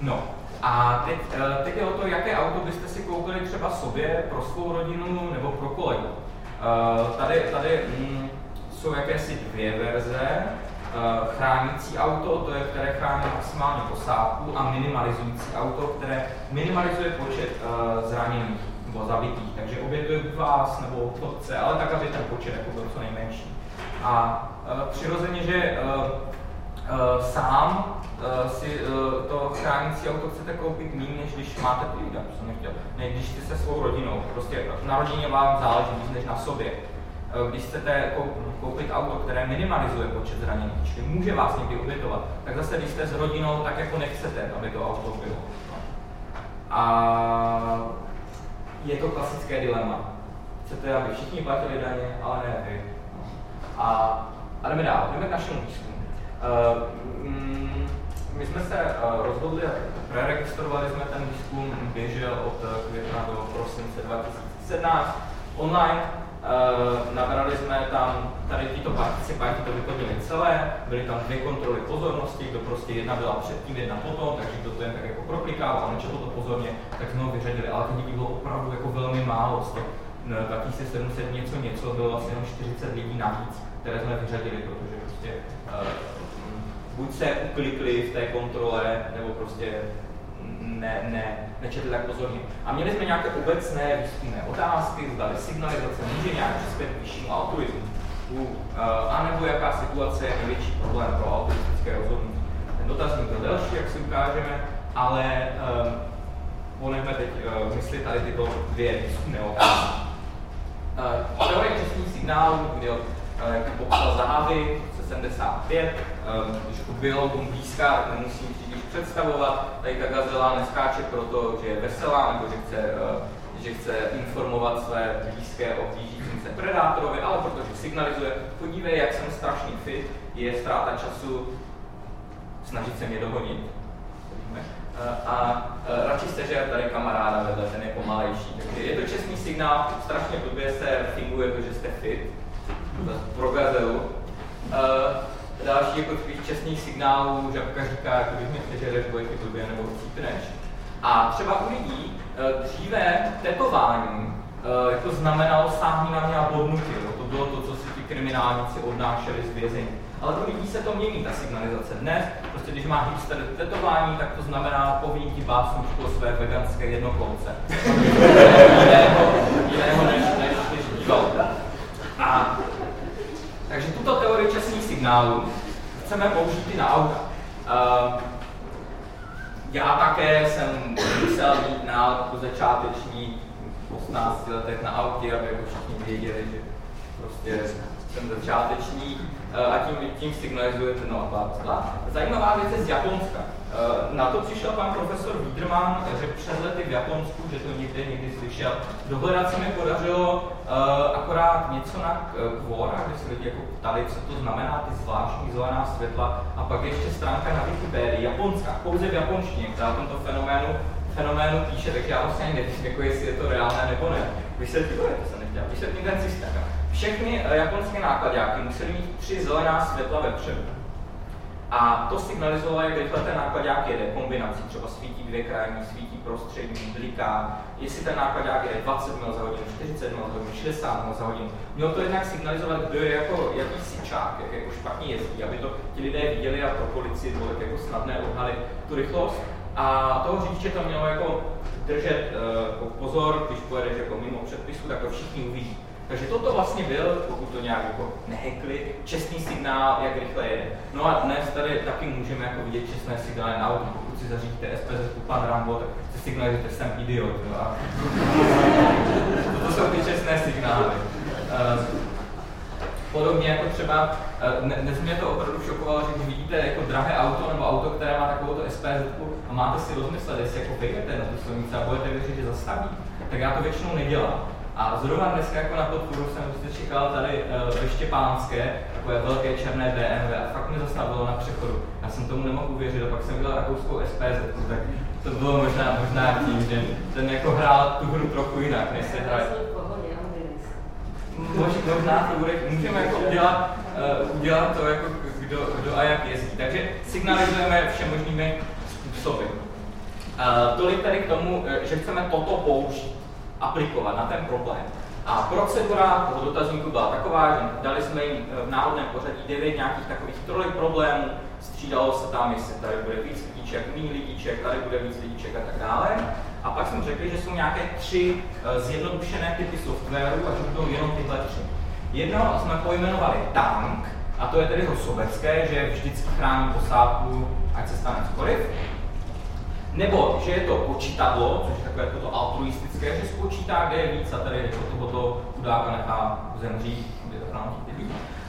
No, a teď, eh, teď je o to, jaké auto byste si koupili třeba sobě, pro svou rodinu nebo pro kolegu. Eh, tady, tady mm, jsou jakési dvě verze. Eh, chránící auto, to je, které chrání maximálně posádku, a minimalizující auto, které minimalizuje počet uh, zraněných nebo zabitých. Takže obětuje vás nebo chodce, ale tak, aby ten počet jako byl co nejmenší. A uh, přirozeně, že sám si to chránící auto chcete koupit méně, než když máte ty, jsem nechtěl, než když jste se svou rodinou. Prostě na rodině vám záleží víc než na sobě. Eh, když chcete koupit auto, které minimalizuje počet zraněných, čili může vás někdy obětovat, tak zase když jste s rodinou, tak jako nechcete, aby to auto bylo. A je to klasické dilema. Chcete, aby všichni platili daně, ale ne vy. A, a jdeme dál, jdeme k našemu výzkumu. Uh, mm, my jsme se uh, rozhodli, preregistrovali jsme ten výzkum, běžel od května do prosince 2017 online, nabrali jsme tam, tady tyto participanti to vyplnili celé, byly tam dvě kontroly pozornosti, kdo prostě jedna byla předtím, jedna potom, takže kdo to jen tak jako proklikal a nečetl to pozorně, tak jsme ho vyřadili, ale těch lidí bylo opravdu jako velmi málo, z těch 2700 no, něco něco bylo asi jenom 40 lidí navíc, které jsme vyřadili, protože prostě uh, buď se uklikli v té kontrole, nebo prostě ne, ne, nečetli tak pozorně. A měli jsme nějaké obecné výzkumné otázky, zdali signalizace může nějak přispět k vyššímu altruismu, uh, anebo jaká situace je největší problém pro altruistické rozhodnutí. Ten dotazník byl delší, jak si ukážeme, ale uh, ponechme teď uh, mysli tady tyto dvě výzkumné otázky. Uh, teorie čestných signálů, kdy uh, popsal Zahávy, 75, um, když jako biologům blízká, tak příliš představovat. Tady ta gazela neskáče proto, že je veselá nebo že chce, uh, že chce informovat své blízké o blížícím se predátorovi, ale protože signalizuje, podívej, jak jsem strašný fit, je ztráta času snažit se mě dohonit. Uh, a uh, radši jste, že tady kamaráda vedle, ten je pomalejší. Takže je to čestný signál, strašně blbě se finguje to, že jste fit, pro gazelu, další jako takových čestných signálů, žabka říká, jako když mě přežereš, bude ti blbě nebo chcípneš. A třeba u lidí Dříve tetování jako znamenalo sáhni na mě a bodnutí. To bylo to, co si ti kriminálníci odnášeli z vězení. Ale to lidí se to mění, ta signalizace. Dnes, prostě když má hipster tetování, tak to znamená poví ti básničku o své veganské jednokolce. jiného, jiného než, než, než. A, takže tuto signálů chceme použít i na auta. Uh, já také jsem musel mít nálepku začáteční 18 letech na autě, aby jako všichni věděli, že prostě jsem začáteční eh, a tím, tím signalizujete no a bla, Zajímavá věc je z Japonska. Eh, na to přišel pan profesor Wiederman, že před lety v Japonsku, že to někde někdy slyšel. Dohledat se mi podařilo uh, akorát něco na Quora, kde se lidi jako ptali, co to znamená, ty zvláštní zelená světla. A pak ještě stránka na Wikipedii, japonská, pouze v japonštině, která o tomto fenoménu, fenoménu píše, takže já vlastně nevím, jako jestli je to reálné nebo ne. Vysvětlím, to jsem nechtěl, vysvětlím ten systém. Všechny japonské nákladňáky musely mít tři zelená světla vepředu. A to signalizovalo, jak rychle ten nákladák jede, kombinací, třeba svítí dvě krajní, svítí prostřední, bliká, jestli ten nákladák jede 20 mil za hodinu, 40 mil za hodinu, 60 mil za hodinu. Mělo to jednak signalizovat, kdo je jako jaký sičák, jak jako špatně jezdí, aby to ti lidé viděli a pro policii bylo jako snadné odhalit tu rychlost. A toho řidiče to mělo jako držet uh, pozor, když pojedeš jako mimo předpisu, tak to všichni uvidí. Takže toto vlastně byl, pokud to nějak jako nehekli, čestný signál, jak rychle jede. No a dnes tady taky můžeme jako vidět čestné signály na auto. Pokud si zařídíte SPZ pan Rambo, tak si signalizujete, že jsem idiot. Jo? A toto jsou ty čestné signály. Uh, Podobně jako třeba, eh, dnes mě to opravdu šokovalo, že když vidíte jako drahé auto nebo auto, které má takovou SPZ a máte si rozmyslet, jestli jako vyjdete na tu silnici a budete věřit, že zastaví, tak já to většinou nedělám. A zrovna dneska jako na podporu jsem prostě čekal tady uh, ve Štěpánské, takové velké černé BMW a fakt mi zastavilo na přechodu. Já jsem tomu nemohl uvěřit a pak jsem viděl rakouskou SPZ, tak to bylo možná, možná tím, že ten jako hrál tu hru trochu jinak, než se hraje. Možná, možná to bude, můžeme jako udělat, uh, udělat to, jako kdo, kdo a jak jezdí. Takže signalizujeme všemožnými způsoby. Uh, tolik tady k tomu, že chceme toto použít aplikovat na ten problém. A procedura toho dotazníku byla taková, že dali jsme jim v náhodném pořadí devět nějakých takových trojek problémů, střídalo se tam, jestli tady bude víc lidíček, méně lidíček, tady bude víc lidíček a tak dále. A pak jsme řekli, že jsou nějaké tři eh, zjednodušené typy softwaru a že budou jenom tyhle tři. Jedno jsme pojmenovali tank, a to je tedy to sobecké, že vždycky chrání posádku, ať se stane cokoliv. Nebo, že je to počítadlo, což je takové toto altruistické, že spočítá, kde je víc a tady jako tohoto chudáka nechá zemřít, aby to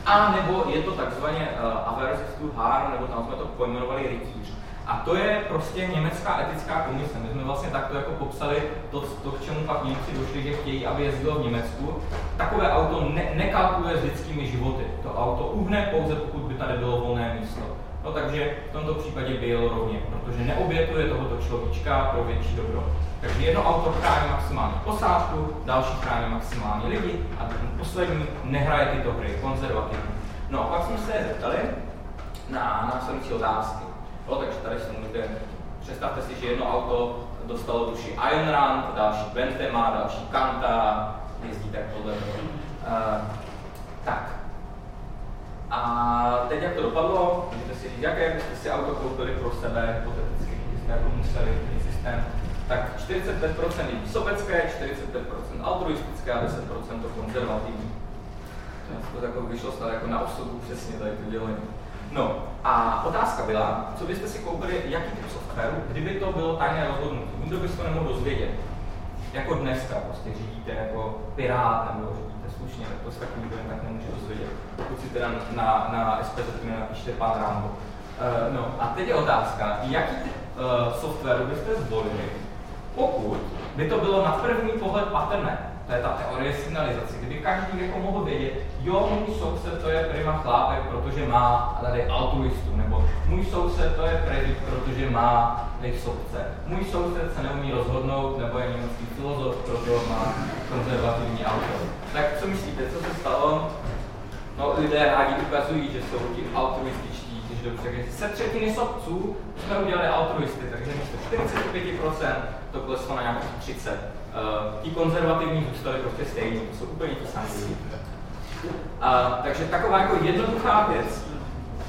A nebo je to takzvaně uh, aversive to harm, nebo tam jsme to pojmenovali rytíř. A to je prostě německá etická komise. My jsme vlastně takto jako popsali to, to k čemu pak Němci došli, že chtějí, aby jezdilo v Německu. Takové auto ne, nekalkuluje s lidskými životy. To auto uhne pouze, pokud by tady bylo volné místo. No takže v tomto případě byl rovně, protože neobětuje tohoto človíčka pro větší dobro. Takže jedno auto chrání maximálně posádku, další chrání maximálně lidi a ten poslední nehraje tyto hry, konzervativní. No a pak jsme se zeptali na následující otázky. No, takže tady si můžete, představte si, že jedno auto dostalo duši Iron Run, další Bentema, další Kanta, jezdí tak podle toho. Uh, tak, a teď jak to dopadlo, můžete si říct, jaké byste si auto koupili pro sebe, hypoteticky, kdybyste jako museli mít systém, tak 45% lidí sobecké, 45% altruistické a 10% to konzervativní. To jako vyšlo stále jako na osobu přesně tady to dělení. No a otázka byla, co byste si koupili, jaký typ softwaru, kdyby to bylo tajné rozhodnutí. Nikdo by se to nemohl dozvědět. Jako dneska, prostě řídíte jako pirát nebo slušně, tak to se takový nikdo tak nemůže dozvědět. Pokud si teda na, na SPZ napíšte pán Rambo. Uh, no a teď je otázka, jaký uh, softwaru byste zvolili, pokud by to bylo na první pohled patrné, to je ta teorie signalizace, kdyby každý jako mohl vědět, jo, můj soused to je prima chlápek, protože má tady altruistu, nebo můj soused to je predit, protože má nejsobce. Můj soused se neumí rozhodnout, nebo je německý filozof, proto má konzervativní auto. Tak co myslíte, co se stalo? No, lidé rádi ukazují, že jsou ti altruističtí, že dobře, takže se třetiny sobců jsme udělali altruisty, takže místo 45% to kleslo na nějakých 30. Uh, ti konzervativní zůstali prostě stejní, to jsou úplně ti samí Uh, takže taková jako jednoduchá věc,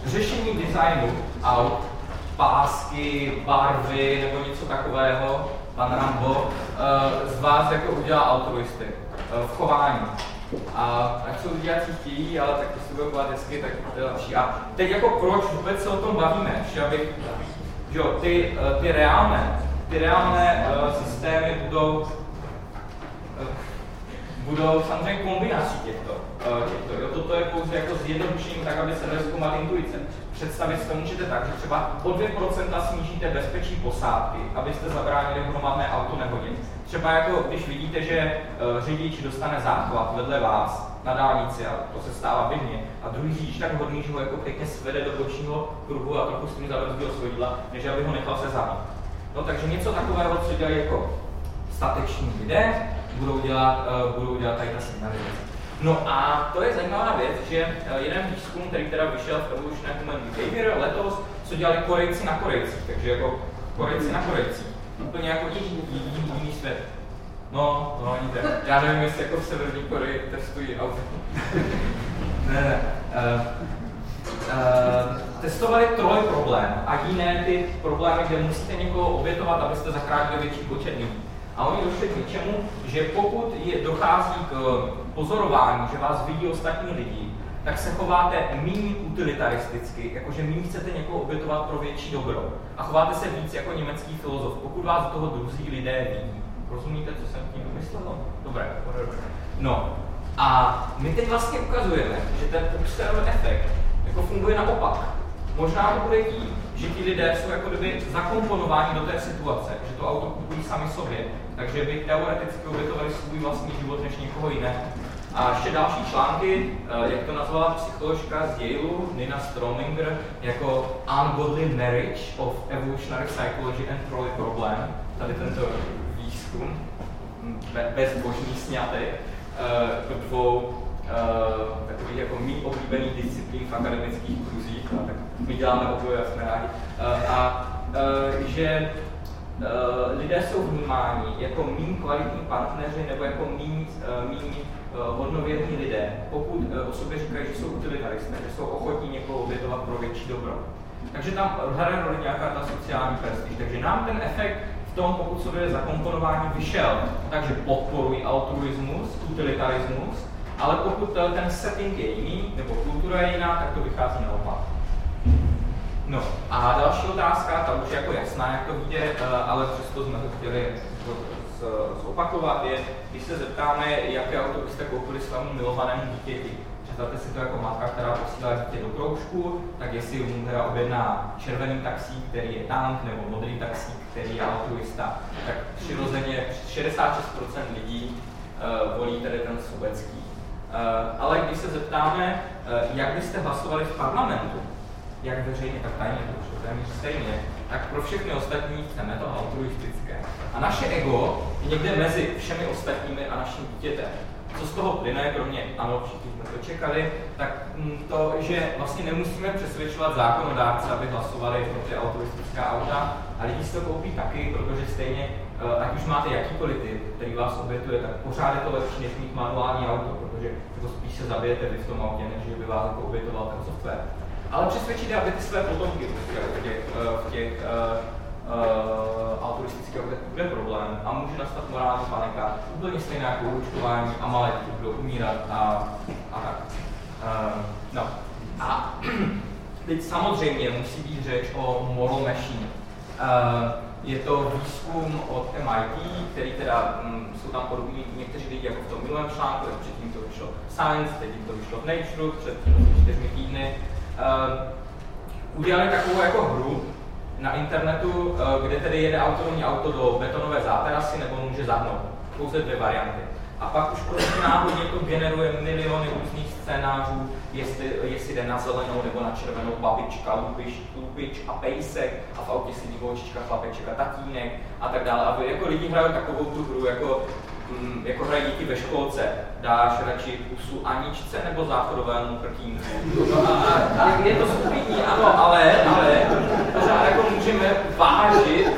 řešení designu aut, pásky, barvy nebo něco takového, pan Rambo, uh, z vás jako udělá altruisty v chování. A ať jsou lidi, jak chtějí, ale tak to si budou chovat hezky, tak to je lepší. A teď jako proč vůbec se o tom bavíme? Že abych, že jo, ty, eh, ty reálné, ty reálné uh, systémy budou, uh, budou samozřejmě kombinací těchto. Uh, těchto jo. Toto je pouze jako zjednodušení tak, aby se dali intuice. Představit si to můžete tak, že třeba o 2% snížíte bezpečí posádky, abyste zabránili hromadné auto nehodě třeba jako když vidíte, že uh, řidič dostane záchvat vedle vás na dálnici, a to se stává běžně, a druhý řidič tak hodný, že ho jako pěkně svede do bočního kruhu a trochu s tím zabrzdil svodidla, než aby ho nechal se zabít. No takže něco takového, co dělají jako stateční lidé, budou dělat, uh, budou dělat tady ta signalizace. No a to je zajímavá věc, že uh, jeden výzkum, který teda vyšel v Evolution Human Behavior letos, co dělali Korejci na Korejcích, takže jako Korejci na Korejcích úplně jako jiný, svět. No, no, vidíte. Já nevím, jestli jako v Severní Koreji testují auto. ne, ne. Uh, uh, testovali troj problém a jiné ty problémy, kde musíte někoho obětovat, abyste zachránili větší počet lidí. A oni došli k něčemu, že pokud je, dochází k pozorování, že vás vidí ostatní lidi, tak se chováte méně utilitaristicky, jakože méně chcete někoho obětovat pro větší dobro. A chováte se víc jako německý filozof, pokud vás do toho druzí lidé vidí. Rozumíte, co jsem tím vymyslel? Dobré, No, a my teď vlastně ukazujeme, že ten Puxerov efekt jako funguje naopak. Možná to bude tím, že ti lidé jsou jako kdyby zakomponováni do té situace, že to auto kupují sami sobě, takže by teoreticky obětovali svůj vlastní život než někoho jiného. A ještě další články, eh, jak to nazvala psycholožka z Yale, Nina Strominger, jako Ungodly Marriage of Evolutionary Psychology and Trolley Problem, tady tento výzkum, hm, bezbožný snětek, do eh, dvou uh, takových jako mý oblíbených disciplín v akademických kruzích, no, tak my děláme oboje a jsme rádi. A že lidé jsou vnímáni jako méně kvalitní partneři nebo jako méně uh, Eh, hodnověrní lidé, pokud eh, o sobě říkají, že jsou utilitaristé, že jsou ochotní někoho obětovat pro větší dobro. Takže tam hraje roli nějaká ta sociální prestiž. Takže nám ten efekt v tom, pokud jsou lidé zakomponování, vyšel. Takže podporují altruismus, utilitarismus, ale pokud eh, ten setting je jiný, nebo kultura je jiná, tak to vychází naopak. No a další otázka, ta už je jako jasná, jak to vidět, ale přesto jsme to chtěli zopakovat, je, když se zeptáme, jaké auto byste koupili svému milovanému dítěti. Představte si to jako matka, která posílá dítě do kroužku, tak jestli mu teda objedná červený taxík, který je tank, nebo modrý taxík, který je altruista, tak přirozeně 66% lidí uh, volí tedy ten sobecký. Uh, ale když se zeptáme, uh, jak byste hlasovali v parlamentu, jak veřejně, tak tajně, to je stejně, tak pro všechny ostatní chceme to altruistické. A naše ego je někde mezi všemi ostatními a naším dítětem. Co z toho plyne, kromě, ano, všichni jsme to čekali, tak mm, to, že vlastně nemusíme přesvědčovat zákonodárce, aby hlasovali pro ty altruistická auta, a lidi si to koupí taky, protože stejně, eh, ať už máte jakýkoliv typ, který vás obětuje, tak pořád je to lepší, než mít manuální auto, protože jako spíš se zabijete vy v tom autě, než by vás jako obětoval ten software ale přesvědčit aby ty své potomky v těch, v těch uh, altruistických bude problém a může nastat morální panika, úplně stejné jako učkování a malé děti budou umírat a, a tak. Uh, no. A teď samozřejmě musí být řeč o moral machine. Uh, je to výzkum od MIT, který teda, um, jsou tam podobní někteří lidi jako v tom minulém článku, předtím to vyšlo Science, teď to vyšlo v Nature, před čtyřmi týdny udělali takovou jako hru na internetu, uh, kde tedy jede autonomní auto do betonové záterasy nebo může zahnout. Pouze dvě varianty. A pak už prostě náhodně to generuje miliony různých scénářů, jestli, jestli jde na zelenou nebo na červenou babička, lupič, lupič a pejsek a v autě si holčička, chlapeček a tatínek a tak dále. A jako lidi hrajou takovou tu hru, jako Mm, jako hrají děti ve školce, dáš radši pusu Aničce nebo záchodovému prkínku. No a, a, a je to stupidní, ano, No ale, ale pořád jako můžeme vážit,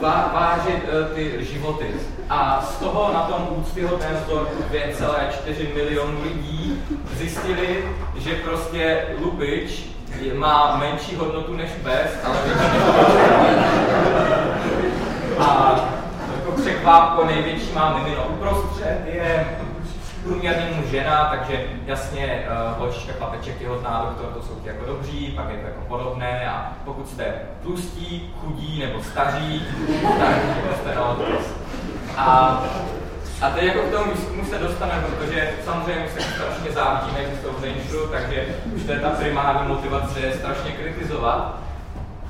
vá, vážit uh, ty životy. A z toho na tom úctyhodném vzorku 2,4 milionů lidí zjistili, že prostě lubič má menší hodnotu než bez, ale A překvápko největší má mimino uprostřed je průměrně mu žena, takže jasně uh, holčička, chlapeček, těhotná, doktor, to jsou ti jako dobří, pak je to jako podobné a pokud jste tlustí, chudí nebo staří, tak jste na A a teď jako k tomu výzkumu se dostaneme, protože samozřejmě se strašně závidíme, že jsou v takže už to je ta primární motivace strašně kritizovat.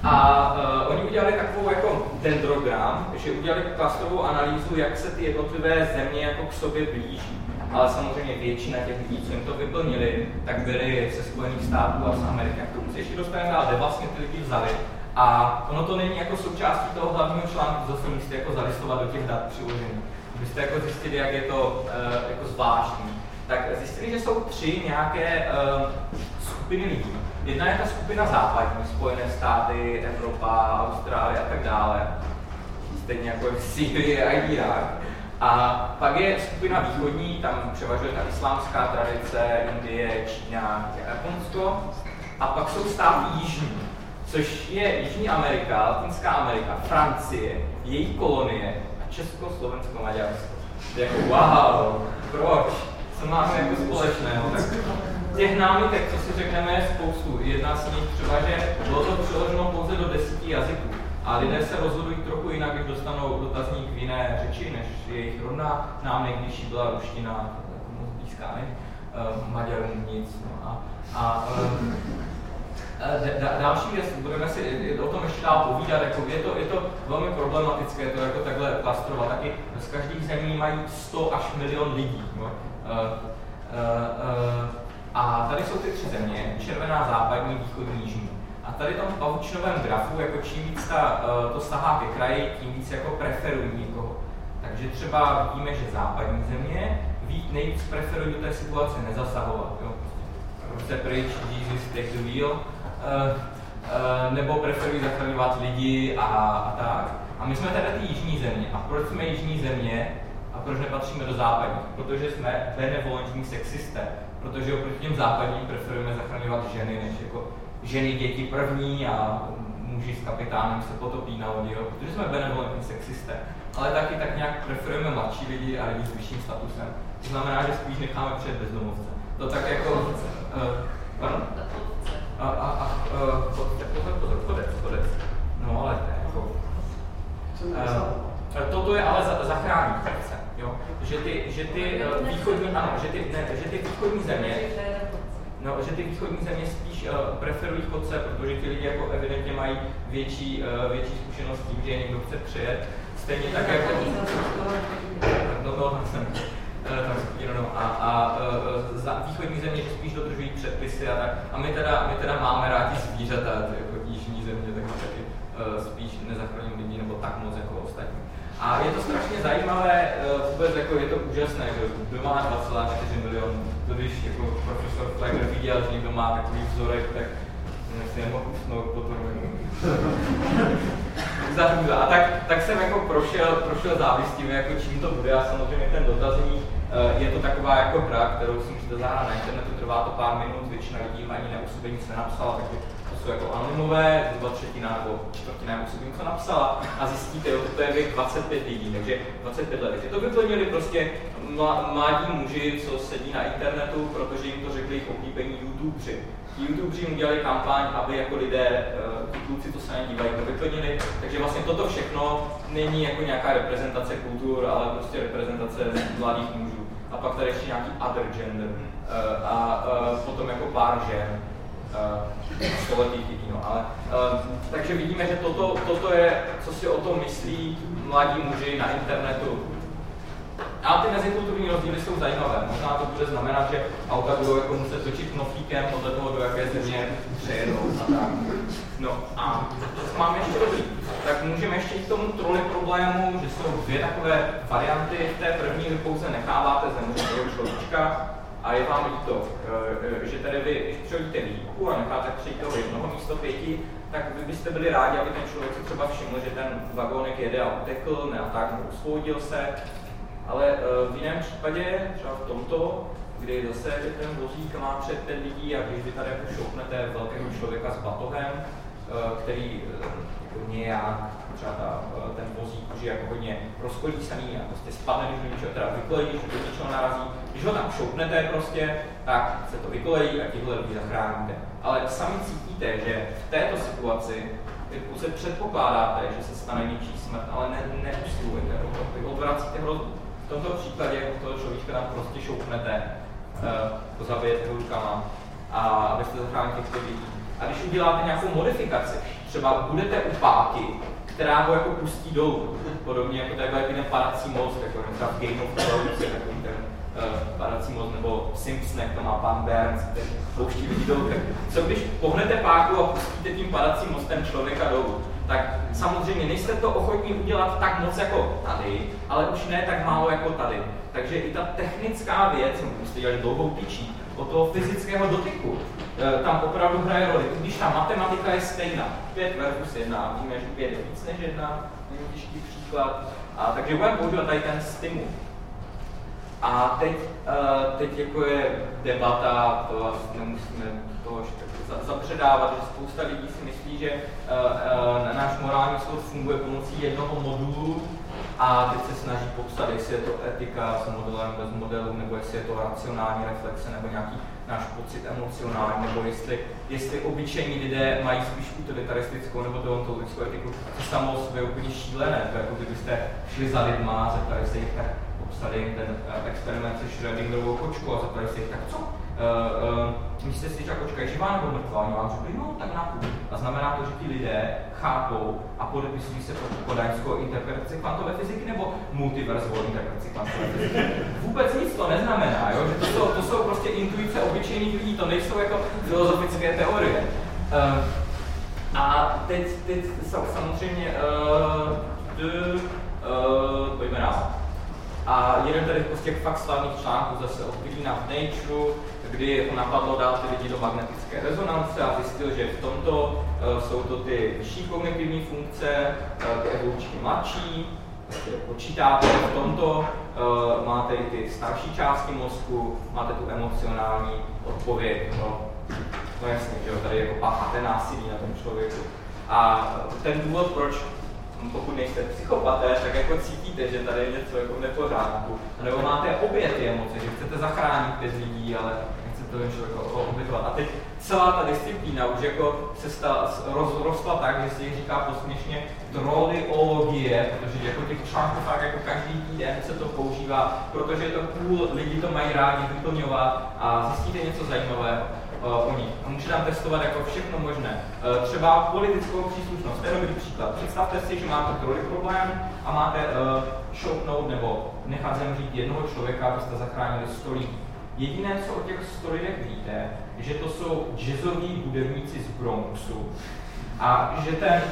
A uh, oni udělali takovou jako dendrogram, že udělali klastrovou analýzu, jak se ty jednotlivé země jako k sobě blíží. Ale samozřejmě většina těch lidí, co jim to vyplnili, tak byli ze Spojených států a z Ameriky. K tomu se ještě dostaneme dál, kde vlastně ty lidi vzali. A ono to není jako součástí toho hlavního článku, zase místě jako zalistovat do těch dat přiložených byste jako zjistili, jak je to uh, jako zvláštní, tak zjistili, že jsou tři nějaké uh, skupiny lidí. Jedna je ta skupina západní, Spojené státy, Evropa, Austrálie a tak dále, stejně jako Syrie a Irák. A pak je skupina východní, tam převažuje ta islámská tradice, Indie, Čína, Japonsko. A pak jsou státy jižní, což je Jižní Amerika, Latinská Amerika, Francie, její kolonie Česko, Slovensko, Maďarsko. Jako wow, proč? Co máme jako společného? Tak těch námitek, co si řekneme, je spoustu. Jedna z nich třeba, že bylo to přeloženo pouze do desíti jazyků. A lidé se rozhodují trochu jinak, když dostanou dotazník v jiné řeči, než jejich rodná. Nám nejbližší byla ruština, moc blízká, ne? Uh, Maďarům nic. No a, a um, Další věc, budeme si o tom ještě dál povídat, jako je, to, je to velmi problematické to jako takhle klastrovat. Taky z každých zemí mají 100 až milion lidí. No? Uh, uh, uh, a tady jsou ty tři země, červená, západní, východní, jižní. A tady tom pavučnovém grafu, jako čím víc ta, to sahá ke kraji, tím víc jako preferují někoho. Takže třeba vidíme, že západní země nejvíc preferují do té situace nezasahovat. Jo? Prostě pryč, Jesus, take the wheel, Eh, eh, nebo preferují zachraňovat lidi a, a tak. A my jsme teda ty jižní země. A proč jsme jižní země proč nepatříme do západní? Protože jsme benevolentní sexisté. Protože oproti těm západním preferujeme zachraňovat ženy, než jako ženy, děti první a muži s kapitánem se potopí na lodi, protože jsme benevolentní sexisté. Ale taky tak nějak preferujeme mladší lidi a lidi s vyšším statusem. To znamená, že spíš necháme před bezdomovce. To tak jako... Uh, pardon? a, a, a pozor, pozor, chodec, chodec. No ale to je jako... Uh, toto je ale za, zachrání chce, jo? Že ty, že ty uh, východní, ano, že ty, ne, že ty východní země, No, že ty východní země spíš uh, preferují chodce, protože ti lidi jako evidentně mají větší, uh, větší zkušenost s tím, že někdo chce přijet. Stejně tak jako... No, no, no, jsem. Eh, tam no, a, a za východní země spíš dodržují předpisy a tak. A my teda, my teda máme rádi zvířata, jako jižní země, tak taky uh, spíš nezachráníme lidi nebo tak moc jako ostatní. A je to strašně zajímavé, uh, vůbec jako je to úžasné, že kdo má 2,4 milionů, to když jako profesor Flegler viděl, že někdo má takový vzorek, tak si nemohl usnout potom. A tak, tak jsem jako prošel, prošel závistím, jako čím to bude a samozřejmě ten dotazník eh, je to taková jako hra, kterou si můžete zahrát na internetu, trvá to pár minut, většina lidí ani neusebe nic nenapsala, takže to jsou jako anonymové, zhruba třetina nebo čtvrtina neusebe něco napsala a zjistíte, jo, to je věk 25 lidí, takže 25 let. Takže to vyplnili prostě mladí muži, co sedí na internetu, protože jim to řekli jejich oblíbení YouTubeři. YouTubeři udělali kampaň, aby jako lidé, eh, ti kluci, co se nedívají, to vyplnili. Takže vlastně toto všechno není jako nějaká reprezentace kultur, ale prostě reprezentace mladých mužů. A pak tady ještě nějaký other gender. Eh, a eh, potom jako pár žen stoletých lidí. No. Ale, takže vidíme, že toto, toto je, co si o tom myslí mladí muži na internetu a ty mezikulturní rozdíly jsou zajímavé. Možná to bude znamenat, že auta budou jako muset točit knoflíkem podle toho, do jaké země přejedou a tak. No a co máme ještě dobrý? Tak můžeme ještě k tomu troli problému, že jsou dvě takové varianty. V té první vy pouze necháváte zemřít človíčka a je vám líto, eh, že tady vy, když přehodíte výjimku a necháte přejít toho jednoho místo pěti, tak vy byste byli rádi, aby ten člověk si třeba všiml, že ten vagónek jede a utekl, ne a tak, nebo se. Ale eh, v jiném případě, třeba v tomto, kdy zase ten vozík má před ten lidí a když vy tady jako šoupnete velkého člověka s batohem, eh, který jako nějak, třeba ta, ten vozík už je jako hodně rozkolísaný a prostě spadne, když do něčeho, teda vykolejí, když do něčeho narazí. Když ho tam šoupnete prostě, tak se to vykolejí a tihle lidi zachráníte. Ale sami cítíte, že v této situaci vy pouze předpokládáte, že se stane něčí smrt, ale ne, neusilujete, vy odvracíte hrozbu. V tomto případě jako toho člověka tam prostě šoupnete, uh, zabijete ho rukama a abyste zachránili těchto lidí. A když uděláte nějakou modifikaci, třeba budete u páky, která ho jako pustí dolů, podobně jako tady byl ten padací most, jako třeba v Game of Thrones, takový ten uh, padací most, nebo Simpsonek, to má pan Burns, který pouští lidi dolů. Co když pohnete páku a pustíte tím padacím mostem člověka dolů, tak samozřejmě nejste to ochotní udělat tak moc jako tady, ale už ne tak málo jako tady. Takže i ta technická věc, musíte dělat dlouhou tyčí, od toho fyzického dotyku, e, tam opravdu hraje roli. Když ta matematika je stejná, 5 versus 1, víme, že 5 je víc než 1, není těžký příklad, a, takže budeme používat tady ten stimul. A teď, uh, teď jako je debata, to asi nemusíme to zapředávat, že spousta lidí si myslí, že uh, náš morální soud funguje pomocí jednoho modulu a teď se snaží popsat, jestli je to etika s modelem bez modelu, nebo jestli je to racionální reflexe, nebo nějaký náš pocit emocionální, nebo jestli, jestli obyčejní lidé mají spíš utilitaristickou nebo deontologickou etiku, to samo o sobě úplně šílené. To jako kdybyste šli za lidma a zeptali se jich, tak popsali jim ten uh, experiment se Schrödingerovou kočkou a zeptali se jich, tak co? Uh, uh, myslíte si, že ta kočka je živá nebo mrtvá? Oni vám řekli, no tak na A znamená to, že ti lidé chápou a podepisují se pod kodaňskou interpretaci kvantové fyziky nebo multiverzovou interpretaci kvantové fyziky. Vůbec nic to neznamená, jo? že to jsou, to jsou prostě intuice obyčejných lidí, to nejsou jako filozofické teorie. Uh, a teď, teď samozřejmě, uh, d, uh, pojďme dál. A jeden tady těch fakt slavných článků zase od v Nature, kdy ho napadlo dát ty lidi do magnetické rezonance a zjistil, že v tomto uh, jsou to ty vyšší kognitivní funkce, uh, ty evolučně mladší, počítáte v tomto, uh, máte i ty starší části mozku, máte tu emocionální odpověď, no, no jasně, že jo, tady jako pácháte násilí na tom člověku. A ten důvod, proč pokud nejste psychopaté, tak jako cítíte, že tady je něco jako v nepořádku. A nebo máte obě ty emoce, že chcete zachránit pět lidí, ale to jen člověka obětovat. A teď celá ta disciplína už jako se rozrostla tak, že si říká posměšně troliologie, protože jako těch článků fakt jako každý den se to používá, protože je to cool, lidi to mají rádi vyplňovat a zjistíte něco zajímavého o nich. A může tam testovat jako všechno možné. Uh, třeba politickou příslušnost, to je dobrý příklad. Představte si, že máte troli problém a máte uh, šoupnout nebo nechat zemřít jednoho člověka, abyste zachránili 100 lidí. Jediné, co o těch 100 lidech víte, že to jsou jazzoví hudebníci z Bronxu a že ten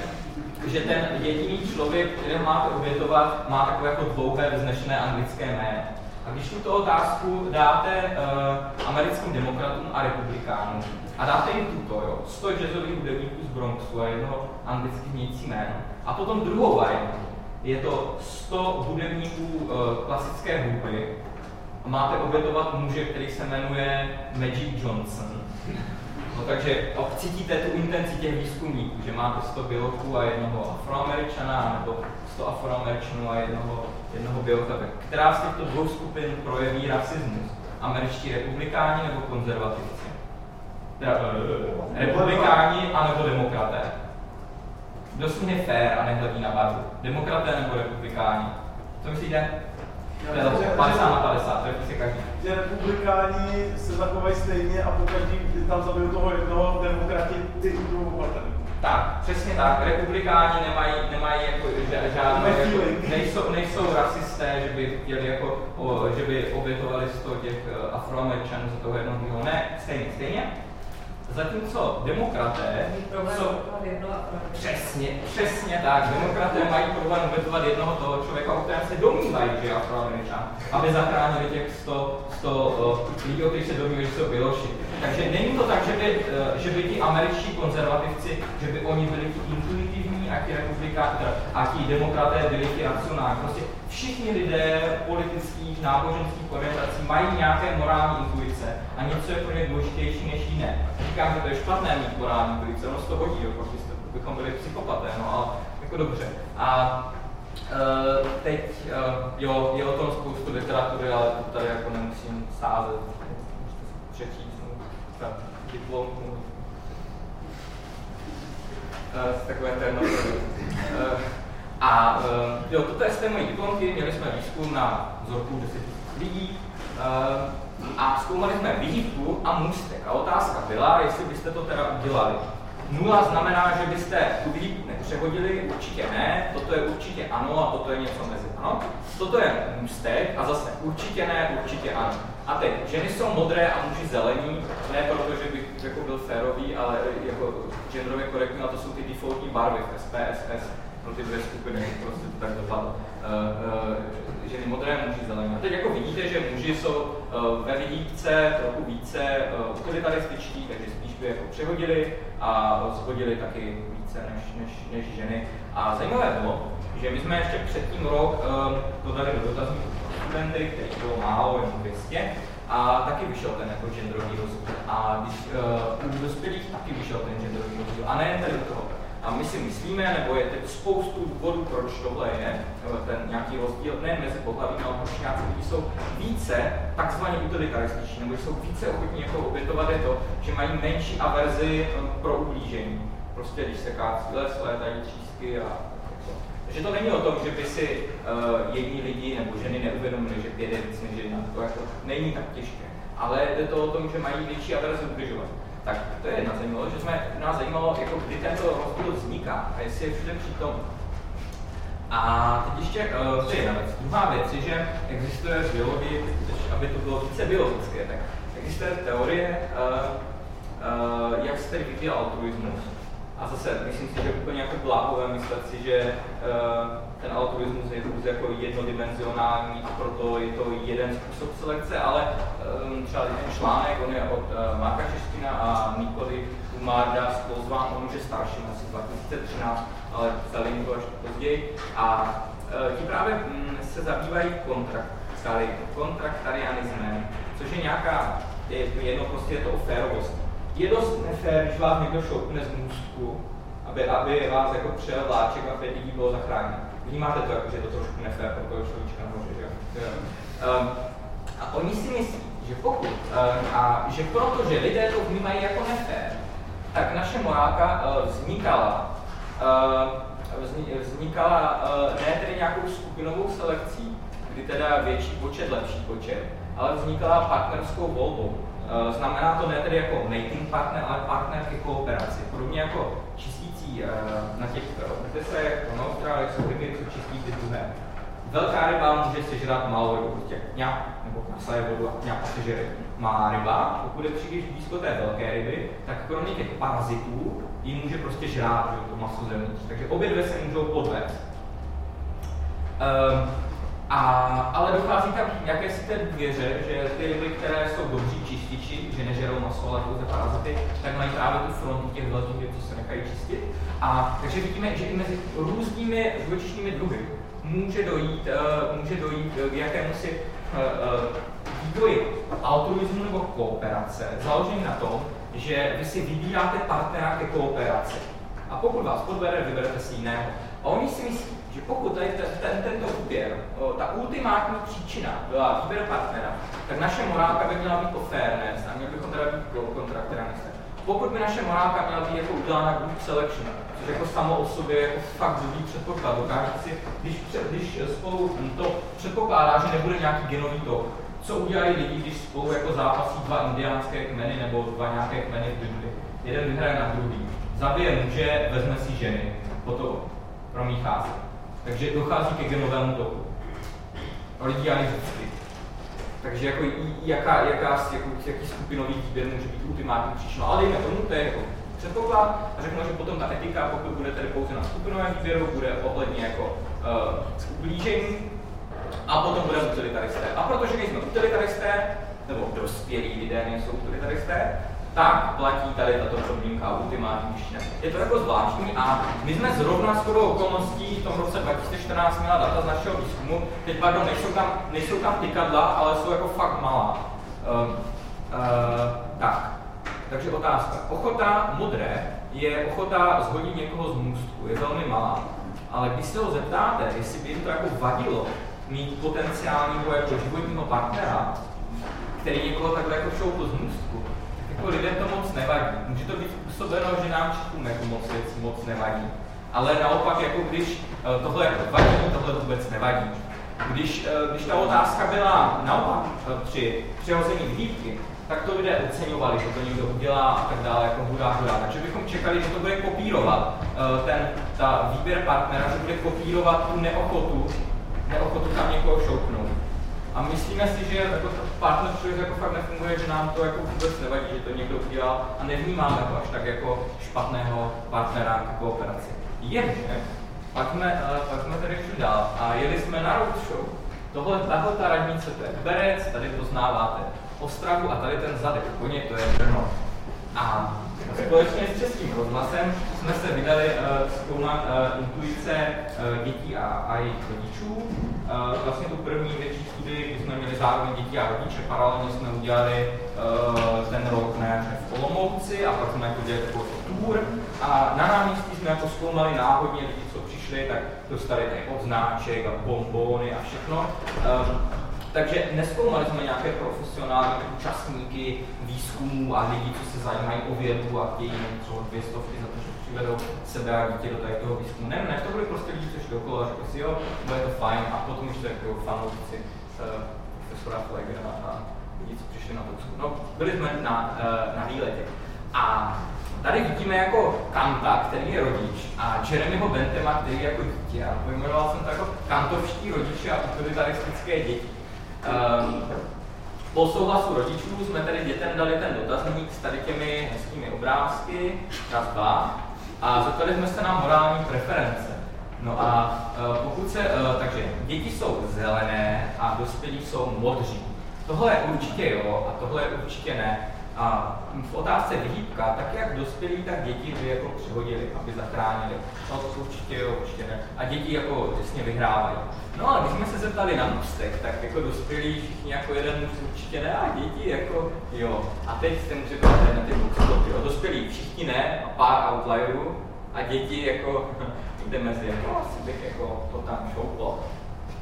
že ten jediný člověk, který máte obětovat, má takové jako dlouhé, vznešené anglické jméno. A když tuto otázku dáte uh, americkým demokratům a republikánům a dáte jim tuto, jo, 100 jazzových hudebníků z Bronxu a jednoho anglicky znějící jméno, a potom druhou variantu, je to 100 hudebníků uh, klasické hudby, a máte obětovat muže, který se jmenuje Magic Johnson. No, takže cítíte tu intenci těch výzkumníků, že máte 100 běloků a jednoho afroameričana, nebo 100 afroameričanů a jednoho jednoho biotebe. Která z těchto dvou skupin projeví rasismus? Američtí republikáni nebo konzervativci? Teda, republikáni a nebo demokraté? Kdo s fair a nehledí na barvu? Demokraté nebo republikáni? Co myslíte? 50 na 50, trefí se každý. Že republikáni se zachovají stejně a pokaždý tam zabijou toho jednoho demokrati ty druhou partneru. Tak, přesně tak. Republikáni nemají, nemají jako žádné, jako, nejsou, nejsou rasisté, že by chtěli jako, o, že by obětovali sto těch uh, afroameričanů za toho jednoho. Ne, stejně, stejně. Zatímco demokraté jsou... Přesně Přesně, tak. Demokraté mají problém vetovat jednoho toho člověka, o kterém se domnívají, že je afroameričan, aby zachránili těch 100, 100 uh, lidí, o kterých se domnívají, že jsou Běloši. Takže není to tak, že by, uh, že by ti američtí konzervativci, že by oni byli ti intuitivní a ti republikáni a ti demokraté byli ti racionální. Prostě všichni lidé politických, náboženských orientací mají nějaké morální intuice a něco je pro ně důležitější než jiné. Říkám, že to je špatné mít morální intuice, ono se to hodí, jo, bychom byli psychopaté, no ale jako dobře. A Uh, teď, uh, jo, je o tom spoustu literatury, ale to tady jako nemusím sázet. Přečíst, no, tak, diplom. Uh, takové téma. Uh, a uh, jo, toto je z té mojí diplomky, měli jsme výzkum na vzorku 10 lidí uh, a zkoumali jsme výhybku a můstek. A otázka byla, jestli byste to teda udělali. Nula znamená, že byste tu výhybku nepřehodili, určitě ne, toto je určitě ano a toto je něco mezi ano. Toto je můstek a zase určitě ne, určitě ano. A teď, ženy jsou modré a muži zelení, ne proto, že bych jako byl férový, ale jako genderově korektní, a to jsou ty defaultní barvy v SPSS pro ty dvě skupiny, prostě to tak dopadlo. Uh, uh, ženy modré, muži zelené. A teď jako vidíte, že muži jsou uh, ve vidíčce trochu více utilitarističtí, takže spíš by jako přehodili a zhodili taky více než, než, než ženy. A zajímavé bylo, že my jsme ještě před tím rok to dali do dotazníku studenty, který bylo málo, jenom 200, a taky vyšel ten jako genderový rozdíl. A když uh, u dospělých taky vyšel ten genderový rozdíl. A nejen tady do toho a my si myslíme, nebo je teď spoustu důvodů, proč tohle je, ten nějaký rozdíl, ne mezi pohlavími, ale proč nějaký lidi jsou více takzvaně utilitarističní, nebo jsou více ochotní jako obětovat je to, že mají menší averzi um, pro ublížení. Prostě když se kácí les, létají třísky a takže to není o tom, že by si uh, jedni lidi nebo ženy neuvědomili, že pět je víc než jedna. To jako není tak těžké. Ale je to o tom, že mají větší averzi ubližovat. Tak to je jedna zajímalo, že jsme, nás zajímalo, jako kdy tento rozdíl vzniká a jestli je všude přítom. A teď ještě, uh, to je jedna věc. Druhá věc je, že existuje z biologie, aby to bylo více biologické, tak existuje teorie, uh, uh, jak se tedy vyvíjel altruismus. A zase, myslím si, že úplně jako bláhové myslet si, že uh, ten altruismus je pouze jako jednodimenzionální a proto je to jeden způsob selekce, ale um, třeba ten článek, on je od uh, Marka Čeština a Nikoli Umarda z Pozván, on už je starší, asi 2013, ale psali to až později. A uh, ti právě um, se zabývají kontraktarianismem, což je nějaká, je jedno prostě je to o férovosti je dost nefér, když vás někdo šoupne z můstku, aby, aby vás jako přijel vláček a pět lidí bylo zachráněno. Vnímáte to, jako, že je to trošku nefér pro toho človíčka nahoře, že jo? Um, a oni si myslí, že pokud, um, a že protože lidé to vnímají jako nefér, tak naše morálka uh, vznikala, uh, vznikala uh, ne tedy nějakou skupinovou selekcí, kdy teda větší počet, lepší počet, ale vznikala partnerskou volbou. Eh, znamená to ne tedy jako mating partner, ale partner ke kooperaci. Podobně jako čistící eh, na těch otesech, eh, Austrálii jsou ryby, co čistí ty druhé. Velká ryba může sežrat malou rybu, prostě nějak, nebo nasaje vodu a nějak sežere. Má ryba, pokud je příliš blízko té velké ryby, tak kromě těch parazitů ji může prostě žrát, že to maso zevnitř. Takže obě dvě se můžou podvést. Um, a, ale dochází tam jakési té důvěře, že ty ryby, které jsou dobří čističi, že nežerou maso, ale pouze parazity, tak mají právě tu frontu těch velkých ryb, co se nechají čistit. A takže vidíme, že i mezi různými živočišnými druhy může dojít, uh, může dojít k jakému si uh, uh, vývoji altruismu nebo kooperace, založený na tom, že vy si vybíráte partnera ke kooperaci. A pokud vás podvede, vyberete si jiného. A oni si myslí, že pokud tady ten, ten, tento úběr, ta ultimátní příčina byla výběr partnera, tak naše morálka by měla být o fairness a měli bychom teda být kontraktoranisté. Pokud by naše morálka měla být jako udělána group selection, což jako samo o sobě jako fakt dobrý předpoklad, dokážete si, když, když spolu to předpokládá, že nebude nějaký genový tok, co udělají lidi, když spolu jako zápasí dva indiánské kmeny nebo dva nějaké kmeny v. Jeden vyhraje na druhý. Zabije muže, vezme si ženy. Potom promíchá se. Takže dochází ke genovému toku. Lidiany vždycky. Takže jako jaká, jaká, jako, jaký skupinový výběr může být ultimátní příčinou. Ale dejme tomu, to je jako předpoklad a řeknu, že potom ta etika, pokud bude tedy pouze na skupinovém výběru, bude ohledně jako uh, ublížení a potom budeme utilitaristé. A protože nejsme utilitaristé, nebo dospělí lidé nejsou utilitaristé, tak platí tady tato podmínka ultimátní Je to jako zvláštní a my jsme zrovna s chodou okolností v tom roce 2014 měla data z našeho výzkumu, teď pardon, nejsou tam, nejsou tam tykadla, ale jsou jako fakt malá. Uh, uh, tak, takže otázka. Ochota modré je ochota zhodit někoho z můstku, je velmi malá. Ale když se ho zeptáte, jestli by jim to jako vadilo mít potenciálního jako životního partnera, který někoho takhle jako šoupl z můstku, jako lidem to moc nevadí. Může to být způsobeno, že nám Čechům jako moc věcí moc nevadí. Ale naopak, jako když eh, tohle jako vadí, tohle vůbec nevadí. Když, eh, když ta otázka byla naopak eh, při přihození výhybky, tak to lidé oceňovali, že to někdo udělá a tak dále, jako hurá, hurá. Takže bychom čekali, že to bude kopírovat ten, ta výběr partnera, že bude kopírovat tu neochotu, neochotu tam někoho šoupnout. A myslíme si, že jako partner člověk jako fakt nefunguje, že nám to jako vůbec nevadí, že to někdo udělal a nevnímáme to až tak jako špatného partnera k kooperaci. Jenže pak jsme, eh, pak jsme tady šli dál a jeli jsme na roadshow. Tohle, tahle ta radnice, to je Berec, tady poznáváte Ostravu a tady ten zadek koně, to je Brno. A společně s Českým rozhlasem jsme se vydali uh, zkoumat uh, intuice uh, dětí a, a jejich rodičů. Uh, vlastně tu první větší studii, kdy jsme měli zároveň děti a rodiče, paralelně jsme udělali uh, ten rok na v Olomouci a pak jsme jako dělali takový tour. A na náměstí jsme jako zkoumali náhodně lidi, co přišli, tak dostali tady odznáček a bombóny a všechno. Uh, takže neskoumali jsme nějaké profesionální účastníky výzkumů a lidi, co se zajímají o vědu a chtějí třeba dvě stovky za to, že přivedou sebe a dítě do toho výzkumu. Ne, ne, to byly prostě lidi, co šli okolo a řekli si, jo, bude to fajn a potom to jako fanoušci uh, profesora Flegera a lidi, co přišli na to No, byli jsme na, uh, na výletě. A tady vidíme jako Kanta, který je rodič, a Jeremyho Bentema, který je jako dítě. A pojmenoval jsem to jako kantovští rodiče a utilitaristické děti. Um, po souhlasu rodičů jsme tedy dětem dali ten dotazník s tady těmi hezkými obrázky, raz, dva, a zeptali jsme se na morální preference. No a uh, pokud se, uh, takže děti jsou zelené a dospělí jsou modří. Tohle je určitě jo a tohle je určitě ne. A v otázce vyhýbka, tak jak dospělí, tak děti by jako přehodili, aby zachránili. No to určitě jo, určitě ne. A děti jako jasně vyhrávají. No a když jsme se zeptali na můstek, tak jako dospělí všichni jako jeden muž určitě ne a děti jako jo. A teď se může podívat na ty boxstopy. Dospělí všichni ne a pár outlierů a děti jako jde mezi jako asi bych jako to tam šouplo.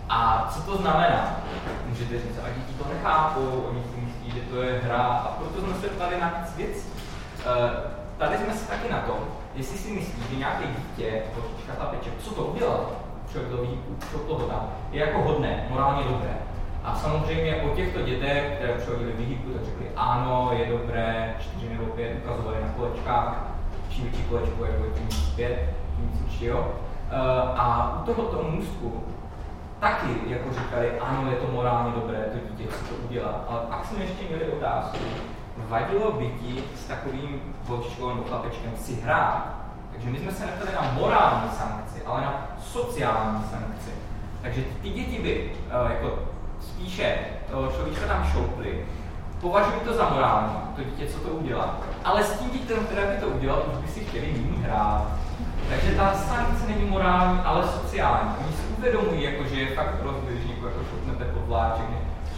A co to znamená? Můžete říct, a děti to nechápou, oni myslí, že to je hra a proto jsme se ptali na víc věcí. Uh, tady jsme se taky na tom, jestli si myslí, že nějaké dítě, to peče, co to udělalo, člověk do výuku, co toho tam, je jako hodné, morálně dobré. A samozřejmě o těchto dětech, které přehodili výhybku, tak řekli ano, je dobré, čtyři nebo pět ukazovali na kolečkách, čím větší kolečko, jako tím víc pět, tím víc jo. Uh, a u tohoto můstku taky jako říkali, ano, je to morálně dobré, to dítě si to udělá. Ale pak jsme ještě měli otázku, vadilo by ti s takovým holčičkou nebo chlapečkem si hrát? Takže my jsme se neptali na morální sankci, ale na sociální sankci. Takže ty děti by uh, jako spíše toho člověka tam šoupli, považují to za morální, to dítě, co to udělá. Ale s tím dítětem, které by to udělal, už by si chtěli méně hrát. Takže ta sankce není morální, ale sociální. Oni uvědomují, jako, že je fakt někoho jako šoupnete pod vláček,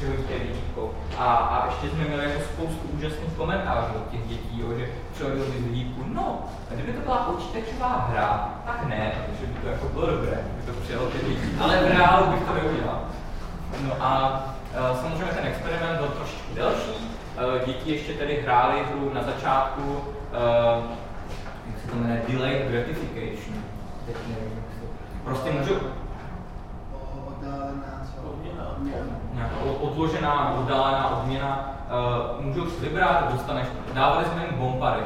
že ho dítě vidíko. A, a ještě jsme měli jako spoustu úžasných komentářů od těch dětí, jo, že člověk by vidíku, no, a kdyby to byla počítačová hra, tak ne, protože by to jako bylo dobré, by to přijalo ty děti, ale v reálu bych to neudělal. No a uh, samozřejmě ten experiment byl trošičku delší. Uh, děti ještě tedy hrály hru na začátku, uh, jak se to jmenuje, delayed gratification. Prostě můžu... Nějaká odložená, oddálená odměna. Uh, můžu si vybrat, dostaneš, dávali jsme jim bombary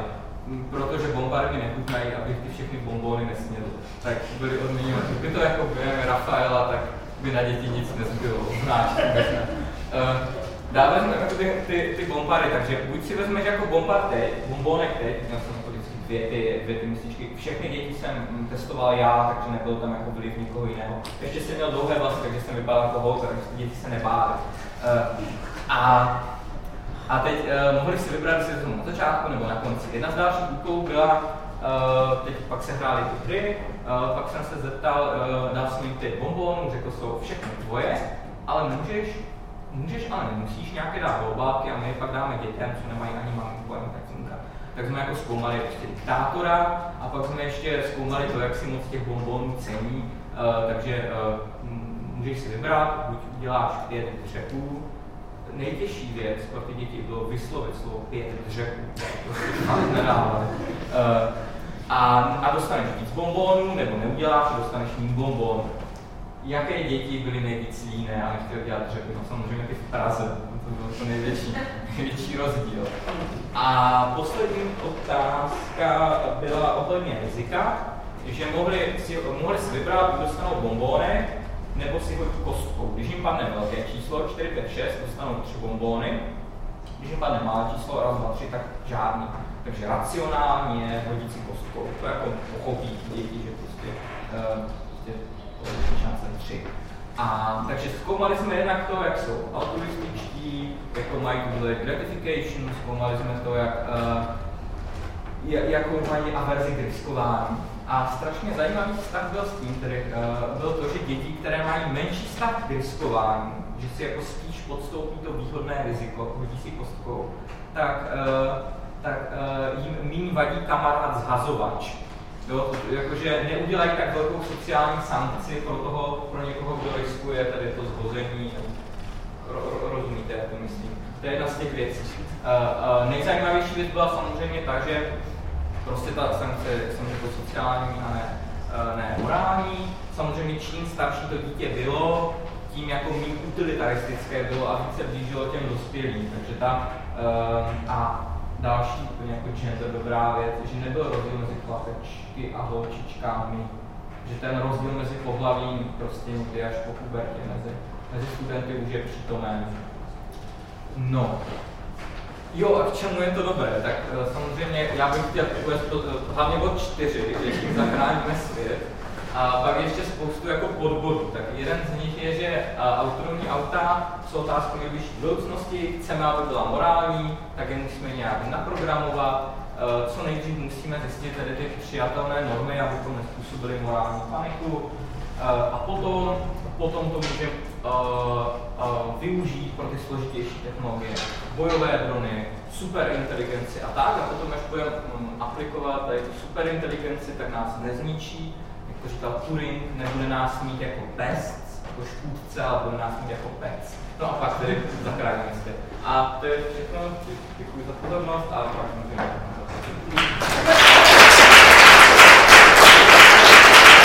protože bombary mi nechutnají, abych ty všechny bombóny nesměl. Tak byly odměňovány. Kdyby to jako během Rafaela, tak by na děti nic nezbylo, znáš, uh, Dále jsme jako ty, ty, ty bombary, takže buď si vezmeš jako bombar teď, bombónek teď, já jsem dvě ty, dvě ty myslíčky. Všechny děti jsem testoval já, takže nebyl tam jako vliv nikoho jiného. Ještě jsem měl dlouhé vlasy, takže jsem vypadal jako holka, takže děti se nebály. Uh, a a teď uh, mohli si vybrat, jestli to na začátku nebo na konci. Jedna z dalších úkolů byla, uh, teď pak se hráli ty hry, uh, pak jsem se zeptal, uh, dal jsem jim ty bonbonů, řekl, jsou všechny tvoje, ale můžeš, můžeš, ale nemusíš nějaké dát volbáky a my je pak dáme dětem, co nemají ani maminku, ani tatínka. Tak jsme jako zkoumali prostě diktátora a pak jsme ještě zkoumali to, jak si moc těch bonbonů cení, uh, takže uh, můžeš si vybrat, buď uděláš pět dřepů, nejtěžší věc pro ty děti bylo vyslovit slovo pět dřepů. Prostě a, a dostaneš víc bonbonů, nebo neuděláš dostaneš méně bonbon. Jaké děti byly nejvíc líné a nechtěli dělat dřepy? No samozřejmě ty v Praze, to byl to největší, největší rozdíl. A poslední otázka byla ohledně rizika, že mohli si, mohli si vybrat, dostanou bonbony, nebo si hodí kostkou. Když jim padne velké číslo, 4, 5, 6, dostanou 3 bombóny. Když jim padne malé číslo, raz, dva, tři, tak žádný. Takže racionálně je hodit si kostkou. To jako pochopí děti, že prostě, uh, prostě to šance 3. A, takže zkoumali jsme jednak to, jak jsou altruističtí, jako mají tuhle gratification, zkoumali jsme to, jak, uh, jakou mají averzi k riskování a strašně zajímavý vztah byl s tím, tedy uh, byl to, že děti, které mají menší vztah k riskování, že si jako spíš podstoupí to výhodné riziko, hodí si kostkou, tak, uh, tak jim méně vadí kamarád zhazovač. Jo, jakože neudělají tak velkou sociální sankci pro toho, pro někoho, kdo riskuje tady to zhození. Ro, ro, rozumíte, jak to myslím. To je jedna z těch věcí. Uh, uh, nejzajímavější věc byla samozřejmě ta, že prostě ta sankce, řekl, sociální a ne, e, ne morální. Samozřejmě čím starší to dítě bylo, tím jako méně utilitaristické bylo a více blížilo těm dospělým. Takže ta uh, a další úplně jako gender dobrá věc, že nebyl rozdíl mezi chlapečky a holčičkami, že ten rozdíl mezi pohlavím prostě někdy až po pubertě mezi, mezi studenty už je přítomen. No, Jo, a k čemu je to dobré? Tak uh, samozřejmě já bych chtěl uvést to, hlavně bod čtyři, jakým zachráníme svět. A pak ještě spoustu jako podbodů. Tak jeden z nich je, že uh, autonomní auta jsou otázkou nejbližší budoucnosti. Chceme, aby byla morální, tak je musíme nějak naprogramovat. Co nejdřív musíme zjistit tedy ty přijatelné normy, abychom nespůsobili morální paniku. A potom, potom to můžeme využít pro ty složitější technologie, bojové drony, superinteligenci a tak. A potom, až budeme um, aplikovat tady tu superinteligenci, tak nás nezničí, jak to říkal Turing, nebude nás mít jako pest, jako škůdce, ale bude nás mít jako pec. No a pak tedy zachráníme svět. A to je všechno, děkuji za pozornost a pak můžeme.